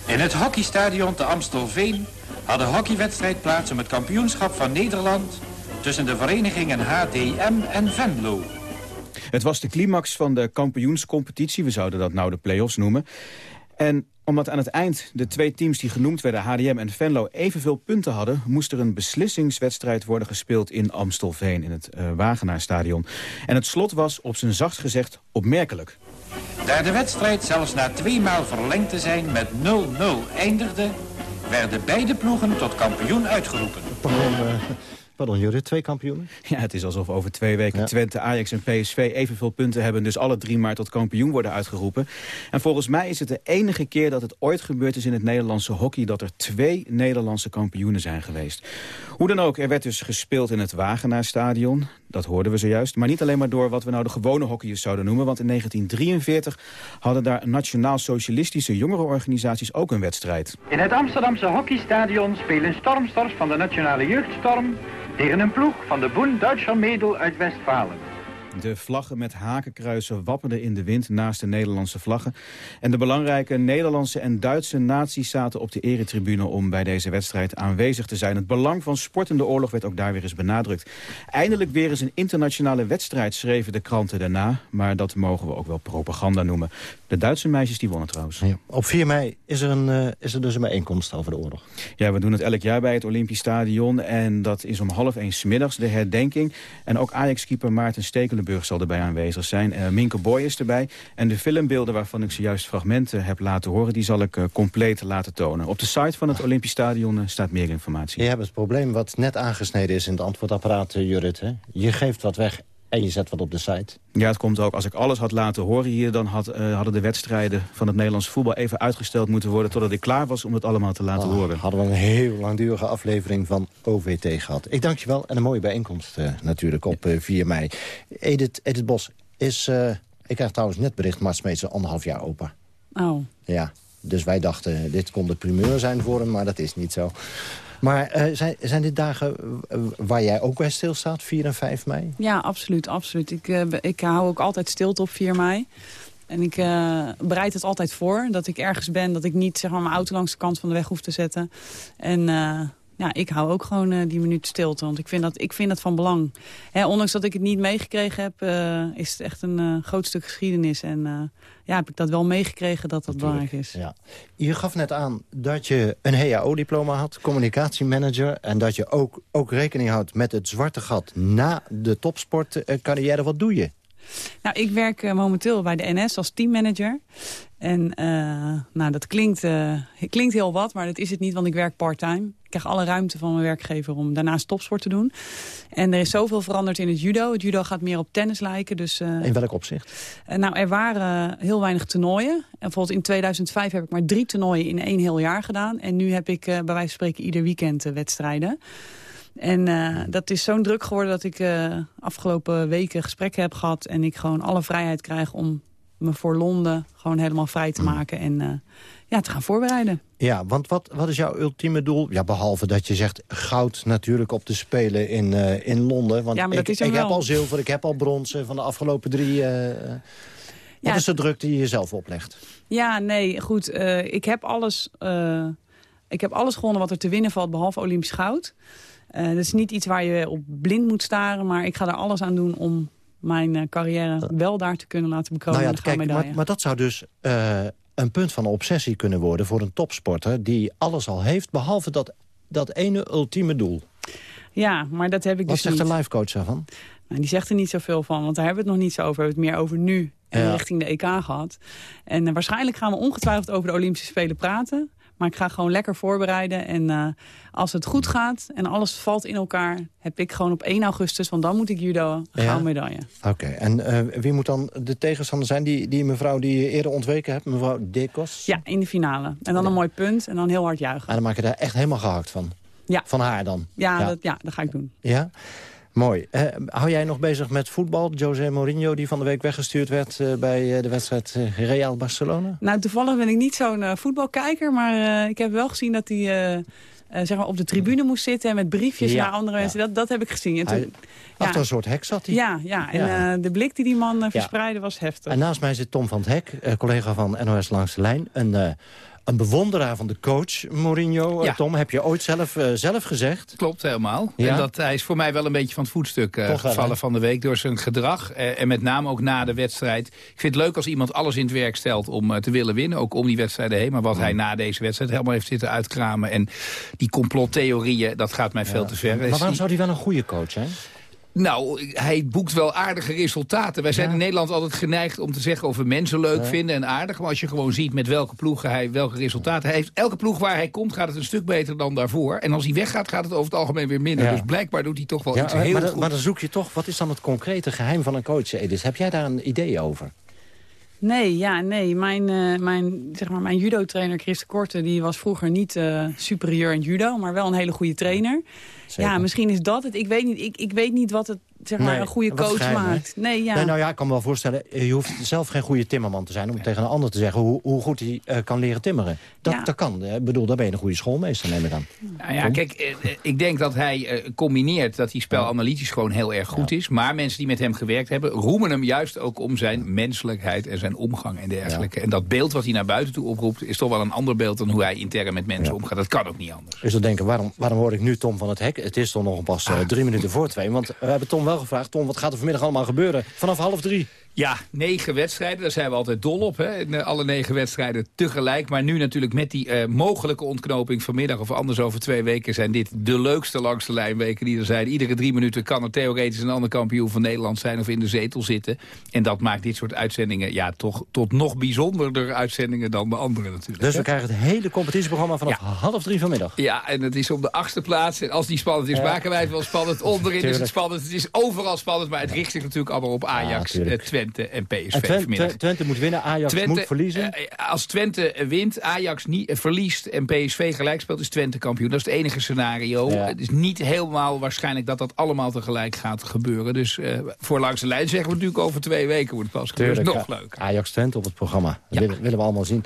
In het hockeystadion te Amstelveen had een hockeywedstrijd plaats om het kampioenschap van Nederland tussen de verenigingen HDM en Venlo. Het was de climax van de kampioenscompetitie, we zouden dat nou de play-offs noemen. En omdat aan het eind de twee teams die genoemd werden, HDM en Venlo, evenveel punten hadden, moest er een beslissingswedstrijd worden gespeeld in Amstelveen, in het uh, Wagenaarstadion. En het slot was, op zijn zacht gezegd, opmerkelijk. Daar de wedstrijd zelfs na twee maal verlengd te zijn met 0-0 eindigde, werden beide ploegen tot kampioen uitgeroepen. Pardon, Jurrit, twee kampioenen? Ja, het is alsof over twee weken ja. Twente, Ajax en PSV evenveel punten hebben... dus alle drie maar tot kampioen worden uitgeroepen. En volgens mij is het de enige keer dat het ooit gebeurd is in het Nederlandse hockey... dat er twee Nederlandse kampioenen zijn geweest. Hoe dan ook, er werd dus gespeeld in het Wagenaarstadion. Dat hoorden we zojuist. Maar niet alleen maar door wat we nou de gewone hockeyers zouden noemen. Want in 1943 hadden daar nationaal-socialistische jongerenorganisaties ook een wedstrijd. In het Amsterdamse hockeystadion spelen stormsters van de Nationale Jeugdstorm... tegen een ploeg van de Bund Duitser Mädel uit Westfalen. De vlaggen met hakenkruisen wapperden in de wind naast de Nederlandse vlaggen. En de belangrijke Nederlandse en Duitse naties zaten op de eretribune om bij deze wedstrijd aanwezig te zijn. Het belang van sport in de oorlog werd ook daar weer eens benadrukt. Eindelijk weer eens een internationale wedstrijd, schreven de kranten daarna. Maar dat mogen we ook wel propaganda noemen. De Duitse meisjes die wonnen trouwens. Ja. Op 4 mei is er, een, uh, is er dus een bijeenkomst over de oorlog. Ja, we doen het elk jaar bij het Olympisch Stadion. En dat is om half één 's middags, de herdenking. En ook Ajax-keeper Maarten Zal erbij aanwezig zijn. Uh, Minke Boy is erbij. En de filmbeelden waarvan ik zojuist fragmenten heb laten horen... die zal ik uh, compleet laten tonen. Op de site van het Olympisch Stadion staat meer informatie. Je hebt het probleem wat net aangesneden is in het antwoordapparaat, Jurrit. Hè? Je geeft wat weg en je zet wat op de site. Ja, het komt ook. Als ik alles had laten horen hier... dan had, uh, hadden de wedstrijden van het Nederlandse voetbal even uitgesteld moeten worden... totdat ik klaar was om het allemaal te laten oh, horen. Hadden we een heel langdurige aflevering van OVT gehad. Ik dank je wel en een mooie bijeenkomst uh, natuurlijk op uh, 4 mei. Edith, Edith Bos is... ik krijg trouwens net bericht, maar Smeets anderhalf jaar open. Oh. Ja, dus wij dachten, dit kon de primeur zijn voor hem, maar dat is niet zo. Maar uh, zijn, zijn dit dagen waar jij ook bij stilstaat, 4 en 5 mei? Ja, absoluut. absoluut. Ik, uh, ik hou ook altijd stilte op 4 mei. En ik uh, bereid het altijd voor. Dat ik ergens ben, dat ik niet zeg maar, mijn auto langs de kant van de weg hoef te zetten. En ja, ik hou ook gewoon uh, die minuut stilte. Want ik vind dat, ik vind dat van belang. Hè, ondanks dat ik het niet meegekregen heb, is het echt een groot stuk geschiedenis. En ja, heb ik dat wel meegekregen dat dat belangrijk is. Ja. Je gaf net aan dat je een HAO-diploma had, communicatiemanager... en dat je ook, ook rekening houdt met het zwarte gat na de topsportcarrière. Wat doe je? Nou, ik werk uh, momenteel bij de NS als teammanager. En uh, nou, dat klinkt, uh, klinkt heel wat, maar dat is het niet, want ik werk part-time. Ik krijg alle ruimte van mijn werkgever om daarnaast topsport te doen. En er is zoveel veranderd in het judo. Het judo gaat meer op tennis lijken. Dus, in welk opzicht? nou, er waren heel weinig toernooien. En bijvoorbeeld in 2005 heb ik maar drie toernooien in één heel jaar gedaan. En nu heb ik bij wijze van spreken ieder weekend wedstrijden. En uh, dat is zo'n druk geworden dat ik uh, afgelopen weken gesprekken heb gehad... en ik gewoon alle vrijheid krijg om me voor Londen gewoon helemaal vrij te maken... en uh, ja, te gaan voorbereiden. Ja, want wat, wat is jouw ultieme doel? Ja, behalve dat je zegt goud natuurlijk op te spelen in, in Londen. Want ja, maar ik, ik heb al zilver, ik heb al bronzen van de afgelopen drie... wat is de druk die je jezelf oplegt? Ja, nee, goed. ik, heb alles, ik heb alles gewonnen wat er te winnen valt, behalve Olympisch goud. Uh, dat is niet iets waar je op blind moet staren. Maar ik ga er alles aan doen om mijn uh, carrière wel daar te kunnen laten bekronen. Nou ja, kijk, maar, maar, dat zou dus uh, een punt van obsessie kunnen worden... voor een topsporter die alles al heeft... behalve dat, dat ene ultieme doel. Ja, maar dat heb ik Wat dus zegt niet. de lifecoach daarvan? Nou, die zegt er niet zoveel van, want daar hebben we het nog niet zo over. We hebben het meer over nu en ja. richting de EK gehad. En waarschijnlijk gaan we ongetwijfeld over de Olympische Spelen praten. Maar ik ga gewoon lekker voorbereiden. En uh, als het goed gaat en alles valt in elkaar... heb ik gewoon op 1 augustus, want dan moet ik judo, een ja. gouden medaille. Oké, okay. en uh, wie moet dan de tegenstander zijn? Die, die mevrouw die je eerder ontweken hebt, mevrouw Dekos? Ja, in de finale. En dan ja. een mooi punt en dan heel hard juichen. En dan maak je daar echt helemaal gehakt van? Ja. Van haar dan? Ja, Dat, ja dat ga ik doen. Ja? Mooi. Uh, hou jij nog bezig met voetbal? José Mourinho, die van de week weggestuurd werd uh, bij uh, de wedstrijd Real Barcelona? Nou, toevallig ben ik niet zo'n voetbalkijker, maar ik heb wel gezien dat hij... zeg maar op de tribune moest zitten en met briefjes ja, naar andere ja. mensen. Dat, dat heb ik gezien. En toen, hij, ja. Achter een soort hek zat hij. Ja, ja. en de blik die die man verspreidde was heftig. En naast mij zit Tom van het Hek, collega van NOS Langs de Lijn. Een een bewonderaar van de coach, Mourinho. Ja. Tom, heb je ooit zelf, uh, zelf gezegd? Klopt, helemaal. Ja? En dat, hij is voor mij wel een beetje van het voetstuk uh, gevallen van de week... door zijn gedrag uh, en met name ook na de wedstrijd. Ik vind het leuk als iemand alles in het werk stelt om te willen winnen. Ook om die wedstrijden heen. Maar wat hij na deze wedstrijd helemaal heeft zitten uitkramen... en die complottheorieën, dat gaat mij veel te ver. Maar waarom zou hij wel een goede coach zijn? Nou, hij boekt wel aardige resultaten. Wij zijn ja. in Nederland altijd geneigd om te zeggen of we mensen leuk ja. vinden en aardig. Maar als je gewoon ziet met welke ploegen hij welke resultaten heeft. Elke ploeg waar hij komt gaat het een stuk beter dan daarvoor. En als hij weggaat gaat het over het algemeen weer minder. Ja. Dus blijkbaar doet hij toch wel iets heel maar goed. Maar dan zoek je toch, wat is dan het concrete geheim van een coach, Edis? Heb jij daar een idee over? Nee, ja, nee. Mijn, uh, mijn, zeg maar, mijn judo-trainer Chris Korte... die was vroeger niet uh, superieur in judo, maar wel een hele goede trainer. Zeker. Ja, misschien is dat het. Ik weet niet, ik, ik weet niet wat het zeg maar, nee, een goede coach maakt. Nee, ja. nee, nou ja, ik kan me wel voorstellen... je hoeft zelf geen goede timmerman te zijn... om tegen een ander te zeggen hoe, hoe goed hij uh, kan leren timmeren. Dat, Ja. dat kan. Ik bedoel, daar ben je een goede schoolmeester, neem ik aan. Nou ja, kijk, eh, ik denk dat hij eh, combineert dat hij spelanalytisch gewoon heel erg goed is. Maar mensen die met hem gewerkt hebben, roemen hem juist ook om zijn menselijkheid en zijn omgang en dergelijke. En dat beeld wat hij naar buiten toe oproept, is toch wel een ander beeld dan hoe hij intern met mensen omgaat. Dat kan ook niet anders. Dus dan denken, waarom, waarom hoor ik nu Tom van het Hek? Het is toch nog pas uh, drie minuten voor twee. Want we hebben Tom wel gevraagd, Tom, wat gaat er vanmiddag allemaal gebeuren? Vanaf half drie. Ja, negen wedstrijden. Daar zijn we altijd dol op. Hè? Uh, alle negen wedstrijden tegelijk. Maar nu natuurlijk met die uh, mogelijke ontknoping vanmiddag... of anders over twee weken zijn dit de leukste langs de lijnweken die er zijn. Iedere drie minuten kan er theoretisch een ander kampioen van Nederland zijn... of in de zetel zitten. En dat maakt dit soort uitzendingen ja, toch tot nog bijzonderder uitzendingen dan de andere natuurlijk. Dus we krijgen het hele competitieprogramma vanaf ja. half drie vanmiddag. Ja, en het is op de achtste plaats. En als die spannend is, ja. maken wij het wel spannend. Onderin is het spannend. Het is overal spannend, maar het richt zich natuurlijk allemaal op Ajax, ja, Twente en PSV. En Twente, Twente, moet winnen, Ajax Twente, moet verliezen. Uh, als Twente wint, Ajax niet, uh, verliest en PSV gelijk speelt, is Twente kampioen. Dat is het enige scenario. Ja. Het is niet helemaal waarschijnlijk dat dat allemaal tegelijk gaat gebeuren. Dus uh, voor langs de lijn zeggen we natuurlijk over twee weken wordt het pas. Dat is nog leuk. Ajax Twente op het programma. Dat ja. willen, willen, we allemaal zien.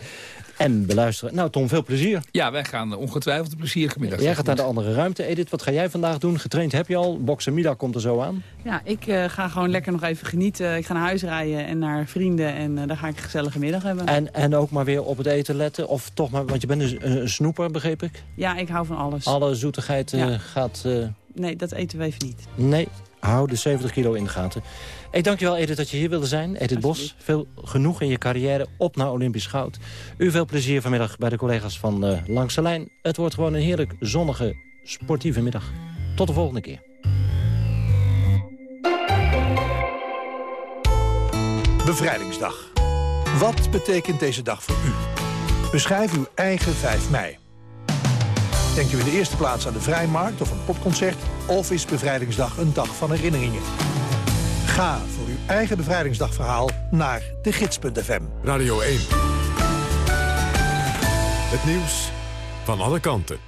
En beluisteren. Nou, Tom, veel plezier. Ja, wij gaan ongetwijfeld een plezierige middag. Jij gaat naar de andere ruimte. Edith, wat ga jij vandaag doen? Getraind heb je al. Boksen middag komt er zo aan. Ja, ik uh, ga gewoon lekker nog even genieten. Ik ga naar huis rijden en naar vrienden. En uh, daar ga ik een gezellige middag hebben. En, en ook maar weer op het eten letten? Of toch maar, want je bent een, een snoeper, begreep ik? Ja, ik hou van alles. Alle zoetigheid uh, ja. gaat... Nee, dat eten we even niet. Nee, hou de 70 kilo in de gaten. Ik dank je wel, Edith, dat je hier wilde zijn. Edith Bos, veel genoeg in je carrière. Op naar Olympisch goud. U veel plezier vanmiddag bij de collega's van uh, Langs de Lijn. Het wordt gewoon een heerlijk zonnige, sportieve middag. Tot de volgende keer. Bevrijdingsdag. Wat betekent deze dag voor u? Beschrijf uw eigen 5 mei. Denkt u in de eerste plaats aan de Vrijmarkt of een popconcert... of is Bevrijdingsdag een dag van herinneringen? Ga voor uw eigen bevrijdingsdagverhaal naar de gids.fm. Radio 1. Het nieuws van alle kanten.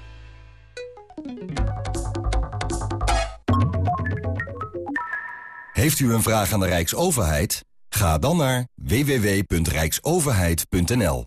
Heeft u een vraag aan de Rijksoverheid? Ga dan naar www.rijksoverheid.nl.